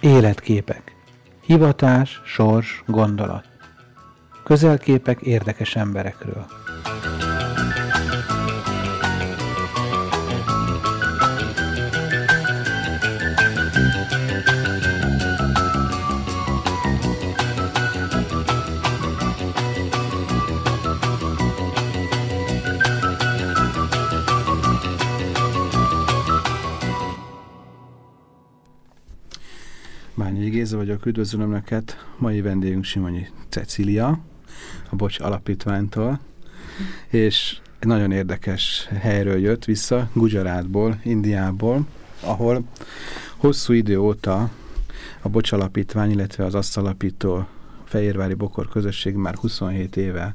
Életképek. Hivatás, sors, gondolat. Közelképek érdekes emberekről. Bányi Géza vagyok, üdvözlöm Önöket. Mai vendégünk Simonyi Cecília, a Bocs Alapítványtól, és nagyon érdekes helyről jött vissza, Gujarátból, Indiából, ahol hosszú idő óta a Bocs Alapítvány, illetve az azt alapító Fehérvári Bokor közösség már 27 éve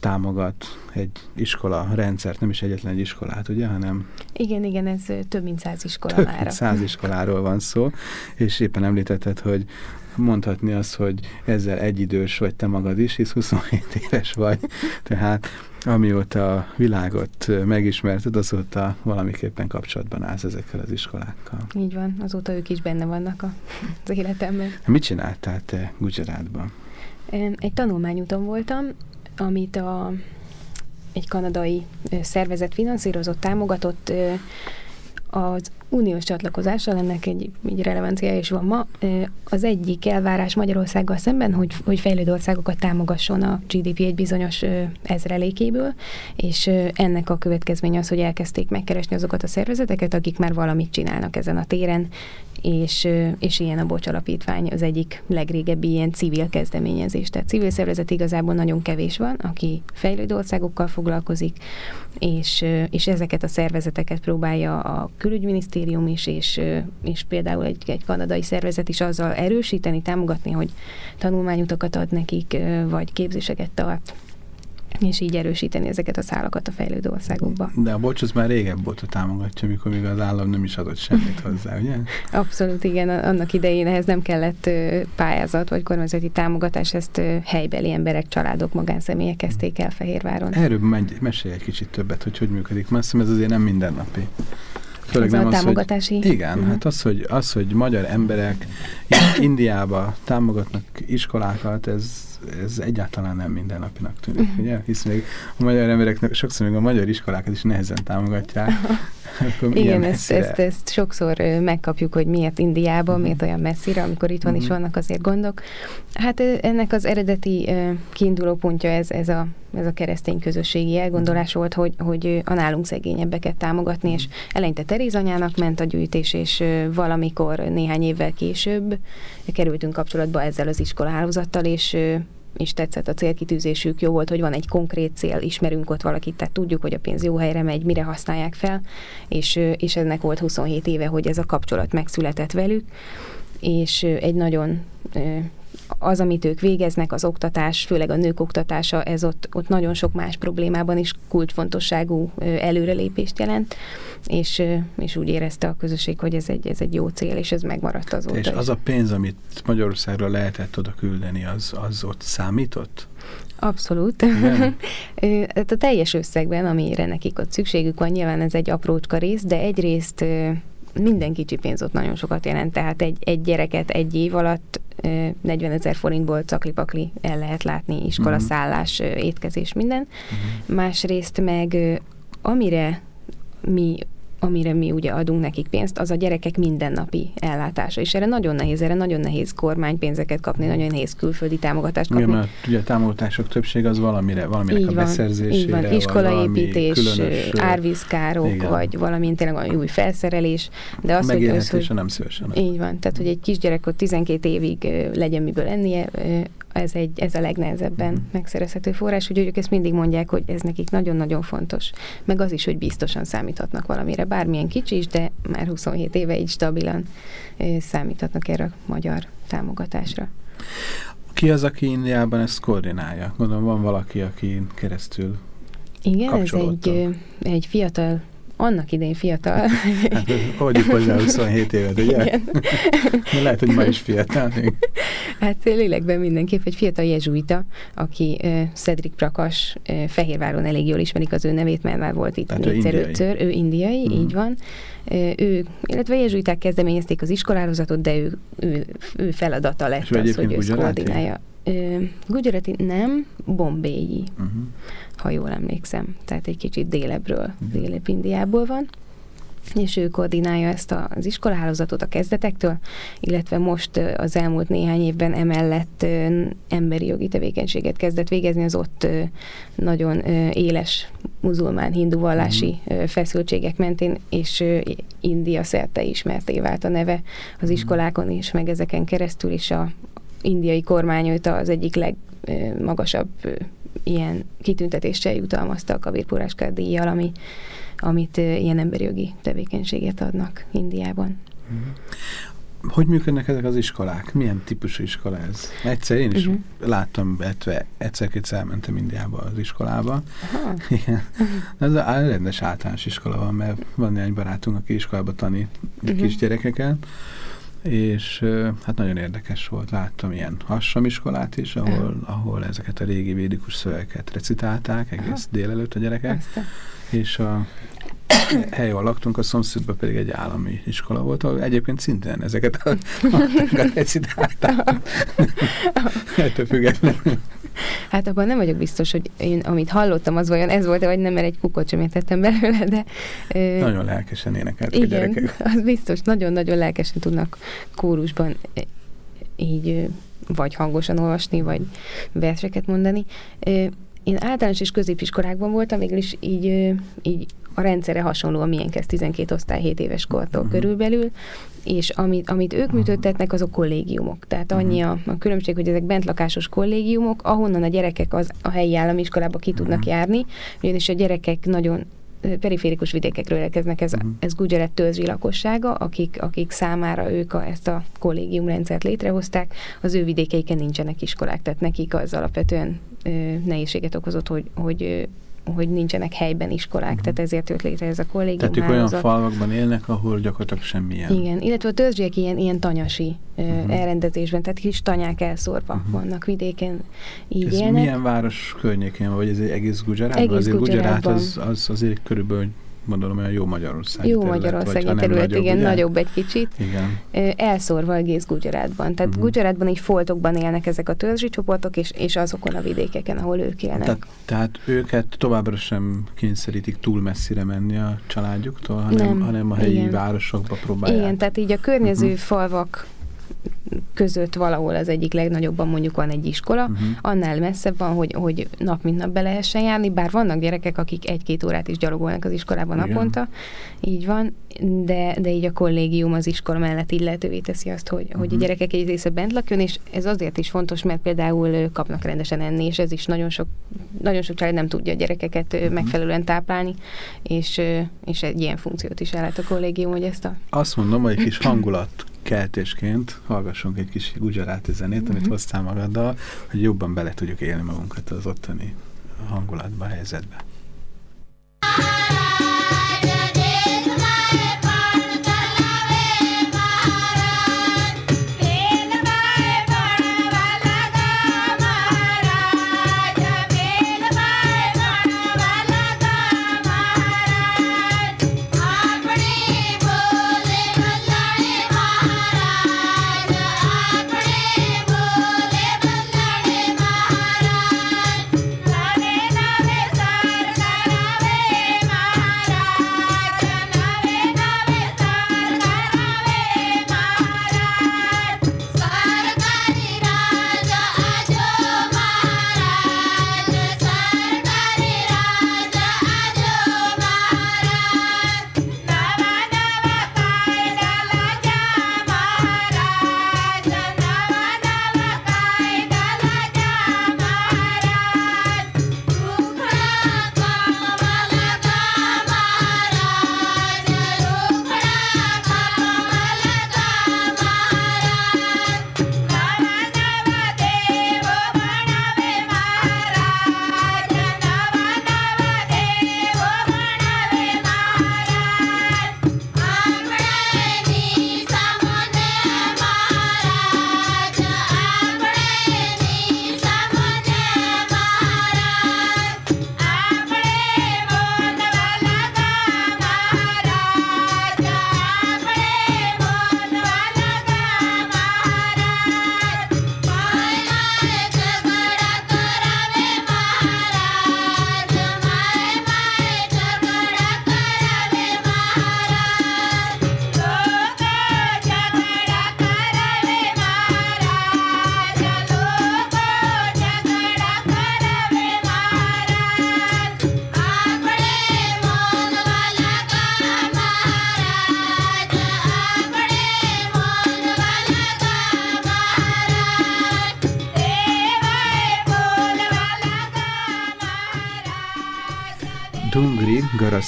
támogat egy iskola rendszert, nem is egyetlen egy iskolát, ugye, hanem... Igen, igen, ez több mint száz iskola több mint száz iskoláról van szó, és éppen említetted, hogy mondhatni azt, hogy ezzel egyidős vagy te magad is, hisz 27 éves vagy, tehát amióta a világot megismerted, azóta valamiképpen kapcsolatban állsz ezekkel az iskolákkal. Így van, azóta ők is benne vannak az életemben. Mit csináltál te Gujaratban? Egy tanulmányúton voltam, amit a, egy kanadai szervezet finanszírozott, támogatott, az uniós csatlakozással ennek egy, egy relevanciája is van ma. Az egyik elvárás Magyarországgal szemben, hogy, hogy fejlődő országokat támogasson a GDP egy bizonyos ezrelékéből, és ennek a következménye az, hogy elkezdték megkeresni azokat a szervezeteket, akik már valamit csinálnak ezen a téren, és, és ilyen a Bocs Alapítvány az egyik legrégebbi ilyen civil kezdeményezés. Tehát civil szervezet igazából nagyon kevés van, aki fejlődő országokkal foglalkozik, és, és ezeket a szervezeteket próbálja a külügyminisztérium is, és, és például egy, egy kanadai szervezet is azzal erősíteni, támogatni, hogy tanulmányutakat ad nekik, vagy képzéseket tart és így erősíteni ezeket a szálakat a fejlődő országokba. De a bocs, az már régebb volt, a támogatja, mikor még az állam nem is adott semmit hozzá, ugye? Abszolút, igen. Annak idején ehhez nem kellett pályázat vagy kormányzati támogatás, ezt helybeli emberek, családok, magánszemélyek kezdték el Fehérváron. Erről megy, mesélj egy kicsit többet, hogy hogy működik, mert ez azért nem mindennapi. Főleg nem a az, támogatási... Hogy, igen, uh-huh. hát az hogy, az, hogy magyar emberek Indiába támogatnak iskolákat, ez ez egyáltalán nem mindennapinak tűnik, uh-huh. ugye? Hisz még a magyar embereknek sokszor még a magyar iskolákat is nehezen támogatják. Igen, ezt, ezt, ezt sokszor megkapjuk, hogy miért Indiában, uh-huh. miért olyan messzire, amikor itthon uh-huh. is vannak azért gondok. Hát ennek az eredeti kiinduló pontja ez, ez a ez a keresztény közösségi elgondolás volt, hogy, hogy a nálunk szegényebbeket támogatni, és eleinte Teréz anyának ment a gyűjtés, és valamikor néhány évvel később kerültünk kapcsolatba ezzel az iskolahálózattal, és és tetszett a célkitűzésük, jó volt, hogy van egy konkrét cél, ismerünk ott valakit, tehát tudjuk, hogy a pénz jó helyre megy, mire használják fel, és, és ennek volt 27 éve, hogy ez a kapcsolat megszületett velük, és egy nagyon az, amit ők végeznek, az oktatás, főleg a nők oktatása, ez ott, ott nagyon sok más problémában is kulcsfontosságú előrelépést jelent, és, és úgy érezte a közösség, hogy ez egy, ez egy jó cél, és ez megmaradt azóta És az a pénz, amit Magyarországra lehetett oda küldeni, az, az ott számított? Abszolút. hát a teljes összegben, amire nekik ott szükségük van, nyilván ez egy aprócska rész, de egyrészt minden kicsi pénz ott nagyon sokat jelent, tehát egy, egy gyereket egy év alatt 40 ezer forintból caklipakli el lehet látni, iskolaszállás, uh-huh. étkezés, minden. Uh-huh. Másrészt meg amire mi amire mi ugye adunk nekik pénzt, az a gyerekek mindennapi ellátása. És erre nagyon nehéz, erre nagyon nehéz kormánypénzeket kapni, nagyon nehéz külföldi támogatást kapni. Igen, mert ugye a támogatások többség az valamire, valamire a beszerzésére. Így van, iskolaépítés, különös, árvízkárok, igen. vagy valamint tényleg új felszerelés. De az, hogy, az, hogy nem szívesen. Így van, tehát hogy egy kisgyerek ott 12 évig legyen miből ennie, ez, egy, ez a legnehezebben mm. megszerezhető forrás, úgyhogy ők ezt mindig mondják, hogy ez nekik nagyon-nagyon fontos. Meg az is, hogy biztosan számíthatnak valamire, bármilyen kicsi is, de már 27 éve így stabilan számíthatnak erre a magyar támogatásra. Ki az, aki Indiában ezt koordinálja? Gondolom van valaki, aki keresztül Igen, ez egy, egy fiatal annak idején fiatal. Hát, hogy hozzá 27 évet, ugye? Igen. lehet, hogy ma is fiatal még. Hát lélekben mindenképp egy fiatal jezsuita, aki uh, Cedric Prakas, uh, Fehérváron elég jól ismerik az ő nevét, mert már volt itt Tehát négyszer-ötször. Ő indiai, mm. így van. Uh, ő, illetve jezsuiták kezdeményezték az iskolározatot, de ő, ő, ő feladata lett És az, hogy ő koordinálja. Gujarati nem, bombéi, uh-huh. Ha jól emlékszem. Tehát egy kicsit délebbről, uh-huh. délebb Indiából van és ő koordinálja ezt az iskolahálózatot a kezdetektől, illetve most az elmúlt néhány évben emellett emberi jogi tevékenységet kezdett végezni az ott nagyon éles muzulmán hindu vallási mm. feszültségek mentén, és India szerte ismerté vált a neve az mhm. iskolákon is, meg ezeken keresztül is a indiai kormány az egyik legmagasabb ilyen kitüntetéssel jutalmazta a Kabir Puráskár díjjal, ami, amit ilyen emberi jogi tevékenységet adnak Indiában. Mhm. Hogy működnek ezek az iskolák? Milyen típusú iskola ez? Egyszer én is uh mhm. -huh. láttam, betve, egyszer-kétszer elmentem Indiába az iskolába. Aha. Igen. Ez a rendes általános iskola van, mert van néhány barátunk, aki iskolába tanít uh mhm. -huh. kisgyerekeket, és hát nagyon érdekes volt, láttam ilyen hassamiskolát is, ahol, ahol ezeket a régi védikus szövegeket recitálták egész Aha. délelőtt a gyerekek, Aztán. és a hely, ahol laktunk, a szomszédban pedig egy állami iskola volt, ahol egyébként szintén ezeket a, a recitálták. Ettől függetlenül. Hát abban nem vagyok biztos, hogy én, amit hallottam, az vajon ez volt-e, vagy nem, mert egy kukot sem értettem belőle, de... Ö, nagyon lelkesen énekeltek igen, a gyerekek. az biztos, nagyon-nagyon lelkesen tudnak kórusban így vagy hangosan olvasni, vagy verseket mondani. Én általános és középiskolákban voltam, mégis így, így a rendszere hasonló, milyen kezd 12 osztály 7 éves kortól uh-huh. körülbelül, és amit, amit ők működtetnek, azok kollégiumok. Tehát uh-huh. annyi a, a különbség, hogy ezek bentlakásos kollégiumok, ahonnan a gyerekek az, a helyi állami iskolába ki tudnak uh-huh. járni, ugyanis a gyerekek nagyon periférikus vidékekről érkeznek, ez, uh-huh. ez Gujarat törzsi lakossága, akik, akik számára ők a, ezt a kollégiumrendszert létrehozták, az ő vidékeiken nincsenek iskolák, tehát nekik az alapvetően ö, nehézséget okozott, hogy, hogy hogy nincsenek helyben iskolák, uh-huh. tehát ezért jött létre ez a kollégium. Tehát ők olyan falvakban élnek, ahol gyakorlatilag semmilyen. Igen, illetve a törzsiek ilyen, ilyen tanyasi uh-huh. elrendezésben, tehát kis tanyák elszórva uh-huh. vannak vidéken, így ez élnek. milyen város környékén, vagy ez egész Gujaratban? Egész azért Gujaratban. az, az azért körülbelül gondolom olyan jó Magyarország Jó Magyarországi terület, terület nagyobb, igen, ugye? nagyobb egy kicsit. Igen. Elszórva egész Gujaratban. Tehát uh-huh. Gujaratban így foltokban élnek ezek a törzsi csoportok, és, és azokon a vidékeken, ahol ők élnek. Tehát, tehát őket továbbra sem kényszerítik túl messzire menni a családjuktól, hanem, Nem, hanem a helyi igen. városokba próbálják. Igen, tehát így a környező uh-huh. falvak között valahol az egyik legnagyobban mondjuk van egy iskola, uh-huh. annál messzebb van, hogy, hogy nap mint nap be lehessen járni, bár vannak gyerekek, akik egy-két órát is gyalogolnak az iskolában Igen. naponta, így van, de, de így a kollégium az iskola mellett így lehetővé teszi azt, hogy, uh-huh. hogy a mhm. gyerekek egy része bent lakjon, és ez azért is fontos, mert például kapnak rendesen enni, és ez is nagyon sok, nagyon sok család nem tudja a gyerekeket uh-huh. megfelelően táplálni, és, és egy ilyen funkciót is ellát a kollégium, hogy ezt a... Azt mondom, hogy egy kis hangulat keltésként hallgassunk egy kis Gujarati zenét, amit uh-huh. hoztál magaddal, hogy jobban bele tudjuk élni magunkat az ottani hangulatba, helyzetbe.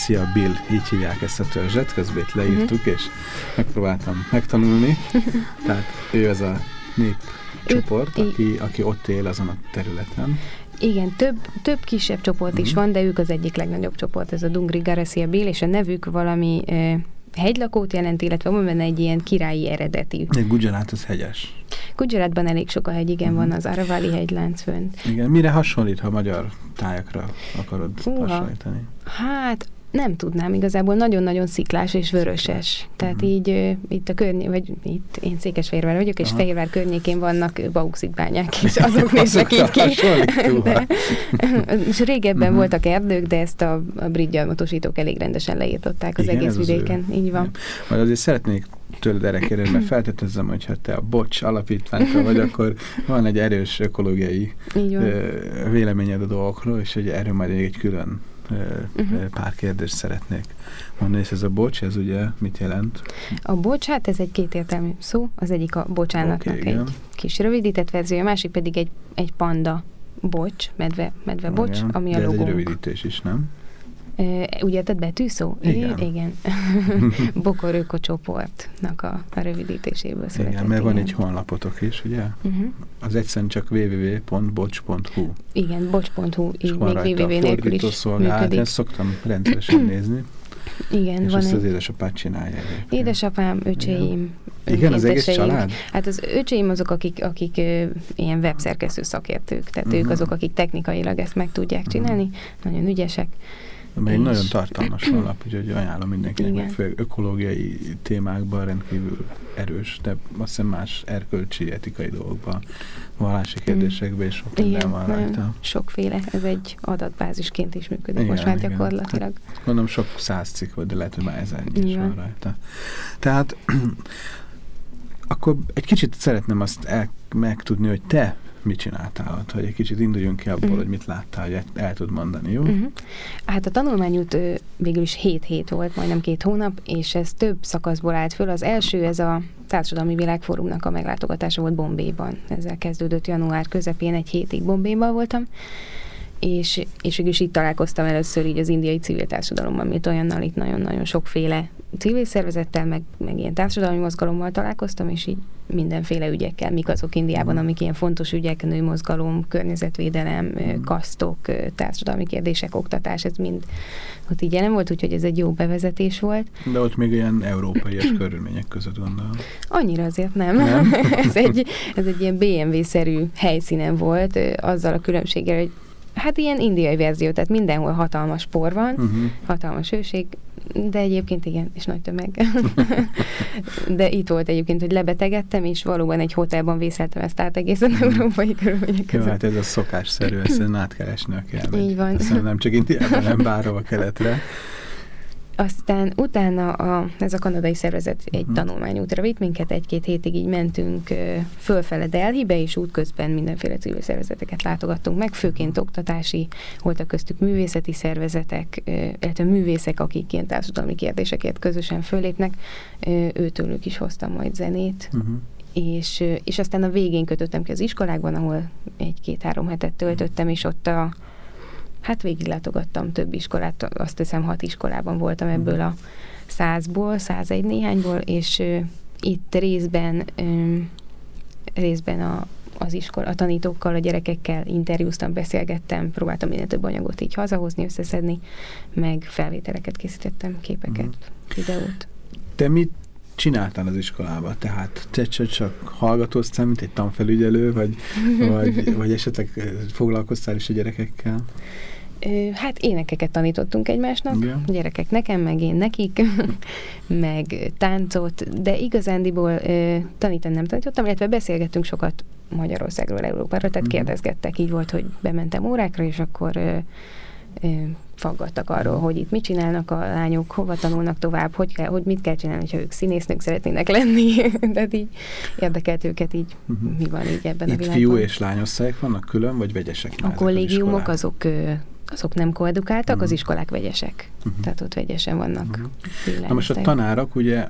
Garcia Bill, így hívják ezt a törzset, közben itt leírtuk, uh-huh. és megpróbáltam megtanulni. Tehát ő az a népcsoport, aki, aki ott él azon a területen. Igen, több, több kisebb csoport uh-huh. is mhm. van, de ők az egyik legnagyobb csoport, ez a Dungri Garcia Bill, és a nevük valami eh, hegylakót jelent, illetve van benne egy ilyen királyi eredeti. Egy Gujarat az hegyes. Gujaratban elég sok a hegy, igen, uh-huh. van az Aravali hegylánc fönt. Igen, mire hasonlít, ha magyar tájakra akarod Uha. hasonlítani? Hát nem tudnám, igazából nagyon-nagyon sziklás és vöröses. Tehát uh-huh. így uh, itt a környék, vagy itt én Székesfehérvár vagyok, és Fehérvár környékén vannak bauxitbányák, és azok néznek így ki. de, és régebben uh-huh. voltak erdők, de ezt a, a brit gyarmatosítók elég rendesen leírtották az Igen, egész vidéken. Ő. Így van. Majd azért szeretnék tőled erre kérdezni, mert feltételezem, hogy ha te a bocs alapítványtól vagy, akkor van egy erős ökológiai véleményed a dolgokról, és hogy erről majd egy külön uh-huh. pár kérdést szeretnék mondani, és ez a bocs, ez ugye mit jelent? A bocs, hát ez egy kétértelmű szó, az egyik a bocsánatnak okay, egy igen. kis rövidített verzió, a másik pedig egy, egy panda bocs, medve, medve bocs, igen. ami De a logónk. ez egy rövidítés is, nem? Uh, ugye tett betűszó? Igen. igen. Bokor ökocsoportnak a, a rövidítéséből született. Igen, mert igen. van egy honlapotok is, ugye? Uh-huh. Az egyszerűen csak www.bocs.hu. Igen, bocs.hu, így még www nélkül is működik. Ezt szoktam rendszeresen nézni. Igen, és van ezt egy... az édesapát csinálja. Egyébként. Édesapám, öcséim. Igen, Igen az egész család? Hát az öcséim azok, akik, akik ö, ilyen webszerkesztő szakértők, tehát uh-huh. ők azok, akik technikailag ezt meg tudják csinálni, uh-huh. nagyon ügyesek. Ami egy nagyon tartalmas honlap, úgyhogy ajánlom mindenkinek, meg főleg ökológiai témákban rendkívül erős, de azt hiszem más erkölcsi, etikai dolgokban, vallási mm. kérdésekben is sok minden van rajta. Sokféle, ez egy adatbázisként is működik igen, most már igen. gyakorlatilag. Hát, mondom, sok száz cikk volt, de lehet, hogy már ezer is van rajta. Tehát akkor egy kicsit szeretném azt el, megtudni, hogy te mit csináltál ott, hogy egy kicsit induljunk ki abból, uh-huh. hogy mit láttál, hogy el, el tud mondani, jó? Uh-huh. Hát a tanulmányút végül is 7 hét volt, majdnem két hónap, és ez több szakaszból állt föl. Az első, ez a Társadalmi Világfórumnak a meglátogatása volt Bombéban. Ezzel kezdődött január közepén, egy hétig Bombéban voltam, és, és végül is itt találkoztam először így az indiai civil társadalommal, mint olyannal itt nagyon-nagyon sokféle civil szervezettel, meg, meg ilyen társadalmi mozgalommal találkoztam, és így mindenféle ügyekkel, mik azok Indiában, amik ilyen fontos ügyek, nőmozgalom, környezetvédelem, kasztok, társadalmi kérdések, oktatás, ez mind ott így jelen volt, úgyhogy ez egy jó bevezetés volt. De ott még ilyen európai körülmények között gondolom. Annyira azért nem. nem? ez, egy, ez egy ilyen BMW-szerű helyszínen volt, azzal a különbséggel, hogy Hát ilyen indiai verzió, tehát mindenhol hatalmas por van, uh-huh. hatalmas hőség, de egyébként igen, és nagy tömeg. de itt volt egyébként, hogy lebetegedtem, és valóban egy hotelban vészeltem ezt át egészen mhm. európai körülmények között. Jó, hát ez a szokásszerű, ezt át kell esni a kell. Így van. Aztán nem csak Indiában, nem bárhova keletre. Aztán utána a, ez a kanadai szervezet egy uh-huh. tanulmányútra vitt minket, egy-két hétig így mentünk fölfele Delhibe, és útközben mindenféle civil szervezeteket látogattunk meg, főként oktatási, voltak köztük művészeti szervezetek, illetve művészek, akik ilyen társadalmi kérdésekért közösen fölépnek, őtőlük is hoztam majd zenét, uh-huh és, és aztán a végén kötöttem ki az iskolákban, ahol egy-két-három hetet töltöttem, és ott a, Hát végiglátogattam több iskolát, azt hiszem hat iskolában voltam ebből a százból, százegy néhányból, és ö, itt részben ö, részben a, az iskola, a tanítókkal, a gyerekekkel interjúztam, beszélgettem, próbáltam minél több anyagot így hazahozni, összeszedni, meg felvételeket készítettem, képeket, mm. videót. Te mit csináltál az iskolában? Tehát te csak, csak hallgatóztál, mint egy tanfelügyelő, vagy, vagy, vagy esetleg foglalkoztál is a gyerekekkel? Hát énekeket tanítottunk egymásnak, Igen. gyerekek nekem, meg én nekik, meg táncot, de igazándiból tanítani nem tanítottam, illetve beszélgettünk sokat Magyarországról, Európáról, tehát uh-huh. kérdezgettek, így volt, hogy bementem órákra, és akkor ö, ö, faggattak arról, hogy itt mit csinálnak a lányok, hova tanulnak tovább, hogy, kell, hogy mit kell csinálni, ha ők színésznők szeretnének lenni, de így érdekelt őket így, uh-huh. mi van így ebben itt a világban. fiú és lányosztályok vannak külön, vagy vegyesek? A kollégiumok azok azok nem koedukáltak, uh-huh. az mhm. iskolák vegyesek. Uh-huh. Tehát ott vegyesen vannak. Uh-huh. Na most a tanárok ugye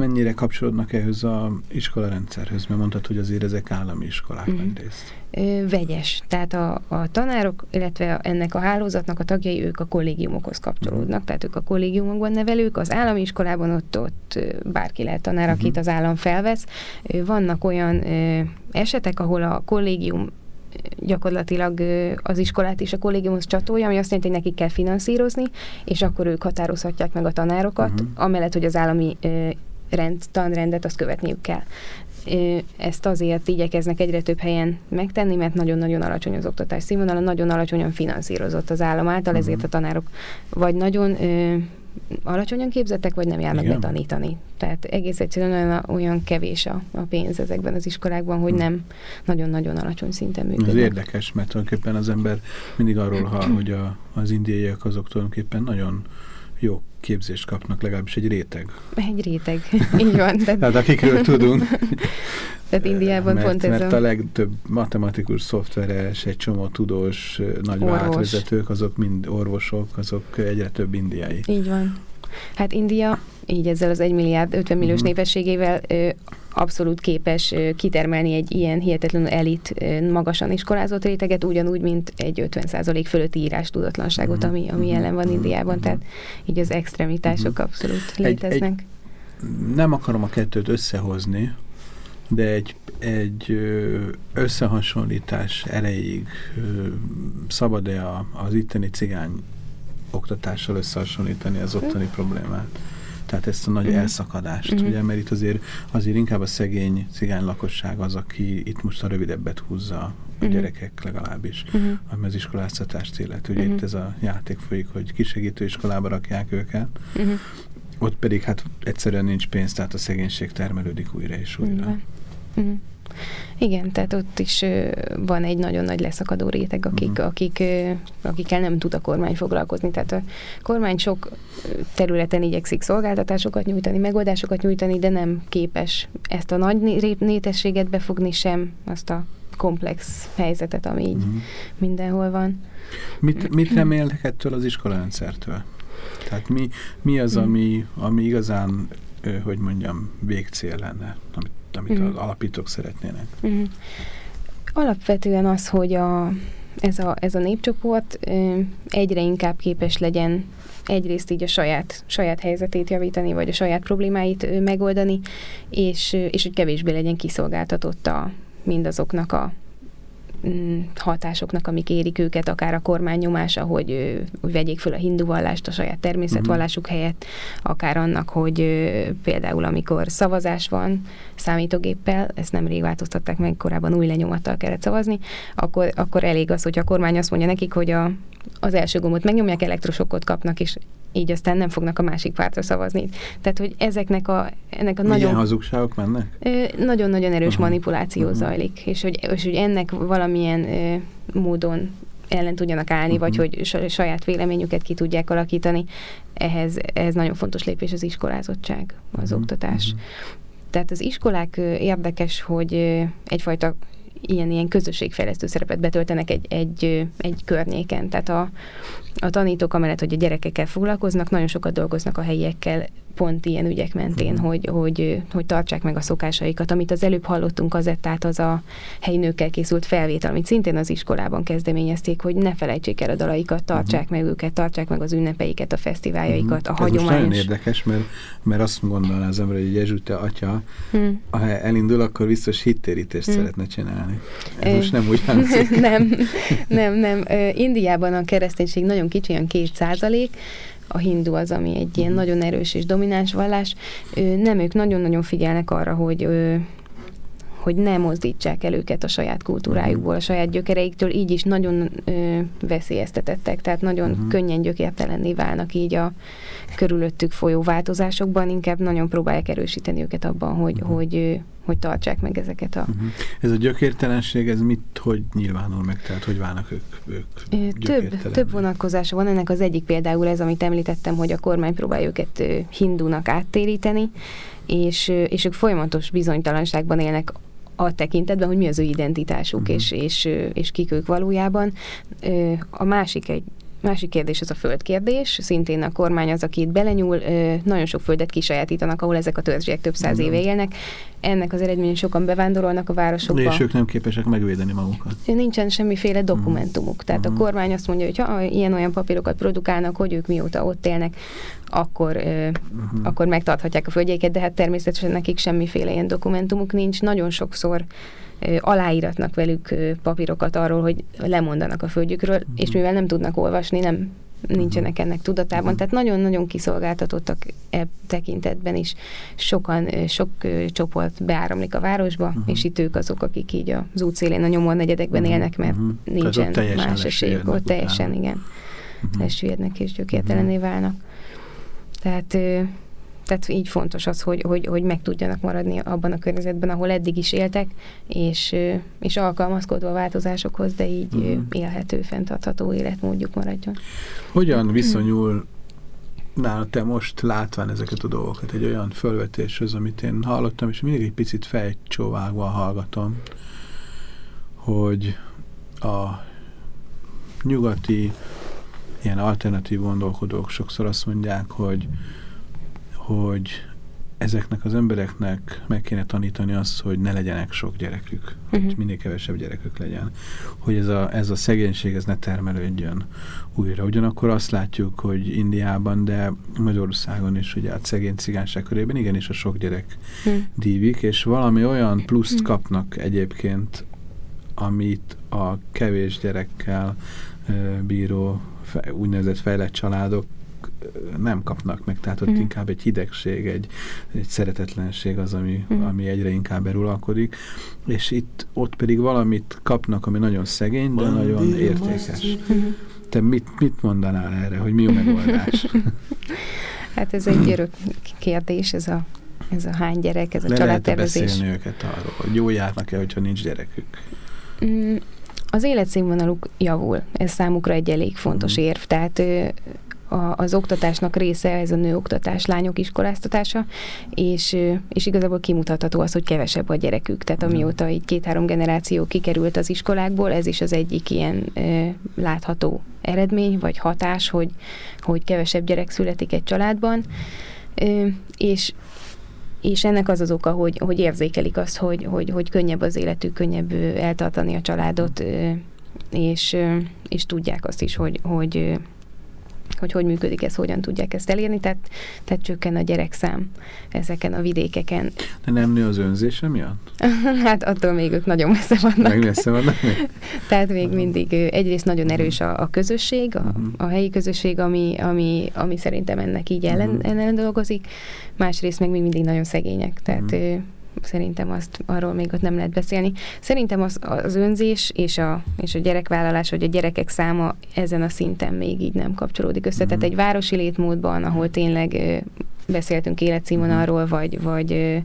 mennyire kapcsolódnak ehhez az iskolarendszerhez? Mert mondtad, hogy azért ezek állami iskolák mm. nagy részt. Vegyes. Tehát a, a tanárok, illetve ennek a hálózatnak a tagjai, ők a kollégiumokhoz kapcsolódnak. Mm. Tehát ők a kollégiumokban nevelők, az állami iskolában ott, ott bárki lehet tanár, mm. akit az állam felvesz. Vannak olyan esetek, ahol a kollégium gyakorlatilag az iskolát is a kollégiumhoz csatolja, ami azt jelenti, hogy nekik kell finanszírozni, és akkor ők határozhatják meg a tanárokat, uh-huh. amellett, hogy az állami rend, tanrendet azt követniük kell. Ezt azért igyekeznek egyre több helyen megtenni, mert nagyon-nagyon alacsony az oktatás színvonala, nagyon alacsonyan finanszírozott az állam által, ezért a tanárok vagy nagyon alacsonyan képzettek, vagy nem járnak Igen. betanítani. Tehát egész egyszerűen olyan, olyan kevés a, a pénz ezekben az iskolákban, hogy hm. nem nagyon-nagyon alacsony szinten működnek. Ez érdekes, mert tulajdonképpen az ember mindig arról hall, hogy a, az indiaiak azok tulajdonképpen nagyon jó képzést kapnak, legalábbis egy réteg. Egy réteg, így van. Tehát, tehát akikről tudunk. Tehát Indiában mert, pont ez Mert a... a legtöbb matematikus, szoftveres, egy csomó tudós, nagy vállalatvezetők, azok mind orvosok, azok egyre több indiai. Így van. Hát India így ezzel az 1 milliárd 50 milliós uh-huh. népességével ö, abszolút képes ö, kitermelni egy ilyen hihetetlenül elit, ö, magasan iskolázott réteget, ugyanúgy, mint egy 50% fölötti írás tudatlanságot, ami, ami jelen van Indiában, uh-huh. tehát így az extremitások abszolút léteznek. Egy, egy, nem akarom a kettőt összehozni, de egy, egy összehasonlítás erejéig szabad-e az itteni cigány oktatással összehasonlítani az ottani problémát? Tehát ezt a nagy uh-huh. elszakadást, uh-huh. ugye, mert itt azért, azért inkább a szegény cigány lakosság az, aki itt most a rövidebbet húzza a uh-huh. gyerekek legalábbis, uh-huh. ami az iskoláztatást illeti. Ugye uh-huh. itt ez a játék folyik, hogy kisegítő iskolába rakják őket, uh-huh. ott pedig hát egyszerűen nincs pénz, tehát a szegénység termelődik újra és újra. Uh-huh. Uh-huh. Igen, tehát ott is van egy nagyon nagy leszakadó réteg, akik, uh-huh. akik, akikkel nem tud a kormány foglalkozni. Tehát a kormány sok területen igyekszik szolgáltatásokat nyújtani, megoldásokat nyújtani, de nem képes ezt a nagy nétességet befogni sem, azt a komplex helyzetet, ami így uh-huh. mindenhol van. Mit, mit remélnek ettől az iskolarendszertől? Tehát mi, mi az, mhm. ami, ami igazán, hogy mondjam, végcél lenne, amit amit mm. az alapítók szeretnének? Mm. Alapvetően az, hogy a, ez, a, ez a népcsoport egyre inkább képes legyen egyrészt így a saját, saját helyzetét javítani, vagy a saját problémáit megoldani, és, és hogy kevésbé legyen kiszolgáltatott a, mindazoknak a hatásoknak, amik érik őket, akár a kormány nyomása, hogy, hogy vegyék föl a hindu vallást a saját természetvallásuk uh-huh. helyett, akár annak, hogy például amikor szavazás van számítógéppel, ezt nem rég változtatták meg, korábban új lenyomattal kellett szavazni, akkor, akkor elég az, hogy a kormány azt mondja nekik, hogy a, az első gombot megnyomják, elektrosokot kapnak, és így aztán nem fognak a másik pártra szavazni. Tehát, hogy ezeknek a, ennek a Milyen nagyon... hazugságok mennek? Nagyon-nagyon erős uh-huh. manipuláció uh-huh. zajlik, és hogy, és hogy ennek valamilyen ö, módon ellen tudjanak állni, uh-huh. vagy hogy saját véleményüket ki tudják alakítani, ehhez, ehhez nagyon fontos lépés az iskolázottság, az uh-huh. oktatás. Uh-huh. Tehát az iskolák érdekes, hogy egyfajta ilyen-ilyen közösségfejlesztő szerepet betöltenek egy, egy, egy környéken. Tehát a, a tanítók amellett, hogy a gyerekekkel foglalkoznak, nagyon sokat dolgoznak a helyiekkel, pont ilyen ügyek mentén, uh-huh. hogy, hogy, hogy tartsák meg a szokásaikat. Amit az előbb hallottunk, az tehát az a helyi nőkkel készült felvétel, amit szintén az iskolában kezdeményezték, hogy ne felejtsék el a dalaikat, tartsák uh-huh. meg őket, tartsák meg az ünnepeiket, a fesztiváljaikat, uh-huh. a Ez hagyományos... Ez most nagyon érdekes, mert, mert azt gondolná az ember, hogy egy jezsüte atya, hmm. ha elindul, akkor biztos hittérítést hmm. szeretne csinálni. Ez most nem úgy hangzik. nem, nem, nem. Indiában a kereszténység nagyon kicsi, olyan két százalék, a hindu az, ami egy ilyen mhm. nagyon erős és domináns vallás. Nem, ők nagyon-nagyon figyelnek arra, hogy hogy ne mozdítsák el őket a saját kultúrájukból, a saját gyökereiktől, így is nagyon ö, veszélyeztetettek, tehát nagyon uh-huh. könnyen gyökértelenné válnak így a körülöttük folyó változásokban, inkább nagyon próbálják erősíteni őket abban, hogy, uh-huh. hogy, hogy tartsák meg ezeket a... Uh-huh. Ez a gyökértelenség, ez mit, hogy nyilvánul meg, tehát hogy válnak ők, ők Több, több vonatkozása van, ennek az egyik például ez, amit említettem, hogy a kormány próbálja őket hindunak áttéríteni, és, és ők folyamatos bizonytalanságban élnek a tekintetben, hogy mi az ő identitásuk, uh-huh. és, és, és kik ők valójában. A másik egy másik kérdés az a földkérdés. Szintén a kormány az, aki itt belenyúl. Nagyon sok földet kisajátítanak, ahol ezek a törzsiek több száz éve élnek. Ennek az eredményen sokan bevándorolnak a városokba. És ők nem képesek megvédeni magukat. Nincsen semmiféle dokumentumuk. Tehát uh-huh. a kormány azt mondja, hogy ha ilyen-olyan papírokat produkálnak, hogy ők mióta ott élnek, akkor, uh-huh. akkor megtarthatják a földjeiket, de hát természetesen nekik semmiféle ilyen dokumentumuk nincs. Nagyon sokszor aláíratnak velük papírokat arról, hogy lemondanak a földjükről, uh-huh. és mivel nem tudnak olvasni, nem nincsenek mhm. ennek tudatában. Uh-huh. Tehát nagyon-nagyon kiszolgáltatottak e tekintetben is. Sokan, sok csoport beáramlik a városba, uh-huh. és itt ők azok, akik így az útszélén, a nyomor negyedekben uh-huh. élnek, mert uh-huh. nincsen más esélyük. Ott teljesen, igen. Uh-huh. Lesüllyednek és gyökértelené válnak. Tehát tehát így fontos az, hogy, hogy, hogy meg tudjanak maradni abban a környezetben, ahol eddig is éltek, és, és alkalmazkodva a változásokhoz, de így uh-huh. élhető, fenntartható életmódjuk maradjon. Hogyan viszonyul nála te most látván ezeket a dolgokat, egy olyan fölvetéshez, amit én hallottam, és mindig egy picit fejcsóvágva hallgatom, hogy a nyugati ilyen alternatív gondolkodók sokszor azt mondják, hogy hogy ezeknek az embereknek meg kéne tanítani azt, hogy ne legyenek sok gyerekük, uh -huh. hogy mhm. minél kevesebb gyerekük legyen, hogy ez a, ez a szegénység ez ne termelődjön újra. Ugyanakkor azt látjuk, hogy Indiában, de Magyarországon is ugye a szegény cigányság körében igenis a sok gyerek uh mhm. -huh. dívik, és valami olyan pluszt mhm. kapnak egyébként, amit a kevés gyerekkel bíró úgynevezett fejlett családok nem kapnak meg, tehát ott uh-huh. inkább egy hidegség, egy, egy szeretetlenség az, ami, uh-huh. ami egyre inkább erőlalkodik, és itt ott pedig valamit kapnak, ami nagyon szegény, de nagyon értékes. Uh-huh. Te mit, mit mondanál erre, hogy mi a megoldás? hát ez egy örök kérdés, ez a, ez a hány gyerek, ez a Le családtervezés. beszélni őket arról, hogy jó járnak-e, hogyha nincs gyerekük? Mm, az életszínvonaluk javul, ez számukra egy elég fontos mm. érv, tehát a, az oktatásnak része ez a nőoktatás, lányok iskoláztatása, és, és igazából kimutatható az, hogy kevesebb a gyerekük. Tehát amióta így két-három generáció kikerült az iskolákból, ez is az egyik ilyen ö, látható eredmény, vagy hatás, hogy, hogy kevesebb gyerek születik egy családban. Ö, és és ennek az az oka, hogy, hogy érzékelik azt, hogy, hogy, hogy könnyebb az életük, könnyebb eltartani a családot, és, és tudják azt is, hogy, hogy hogy hogy működik ez, hogyan tudják ezt elérni, tehát, tehát csökken a gyerekszám ezeken a vidékeken. De nem nő az önzése miatt? hát attól még ők nagyon messze vannak. Meg messze vannak tehát még mindig egyrészt nagyon erős a, a közösség, a, a helyi közösség, ami, ami, ami szerintem ennek így ellen, ellen dolgozik, másrészt meg még mindig nagyon szegények, tehát szerintem azt arról még ott nem lehet beszélni. Szerintem az, az önzés és a, és a gyerekvállalás, vagy a gyerekek száma ezen a szinten még így nem kapcsolódik össze. Mm. Tehát egy városi létmódban, ahol tényleg ö, beszéltünk életszínvonalról, vagy, vagy, ö,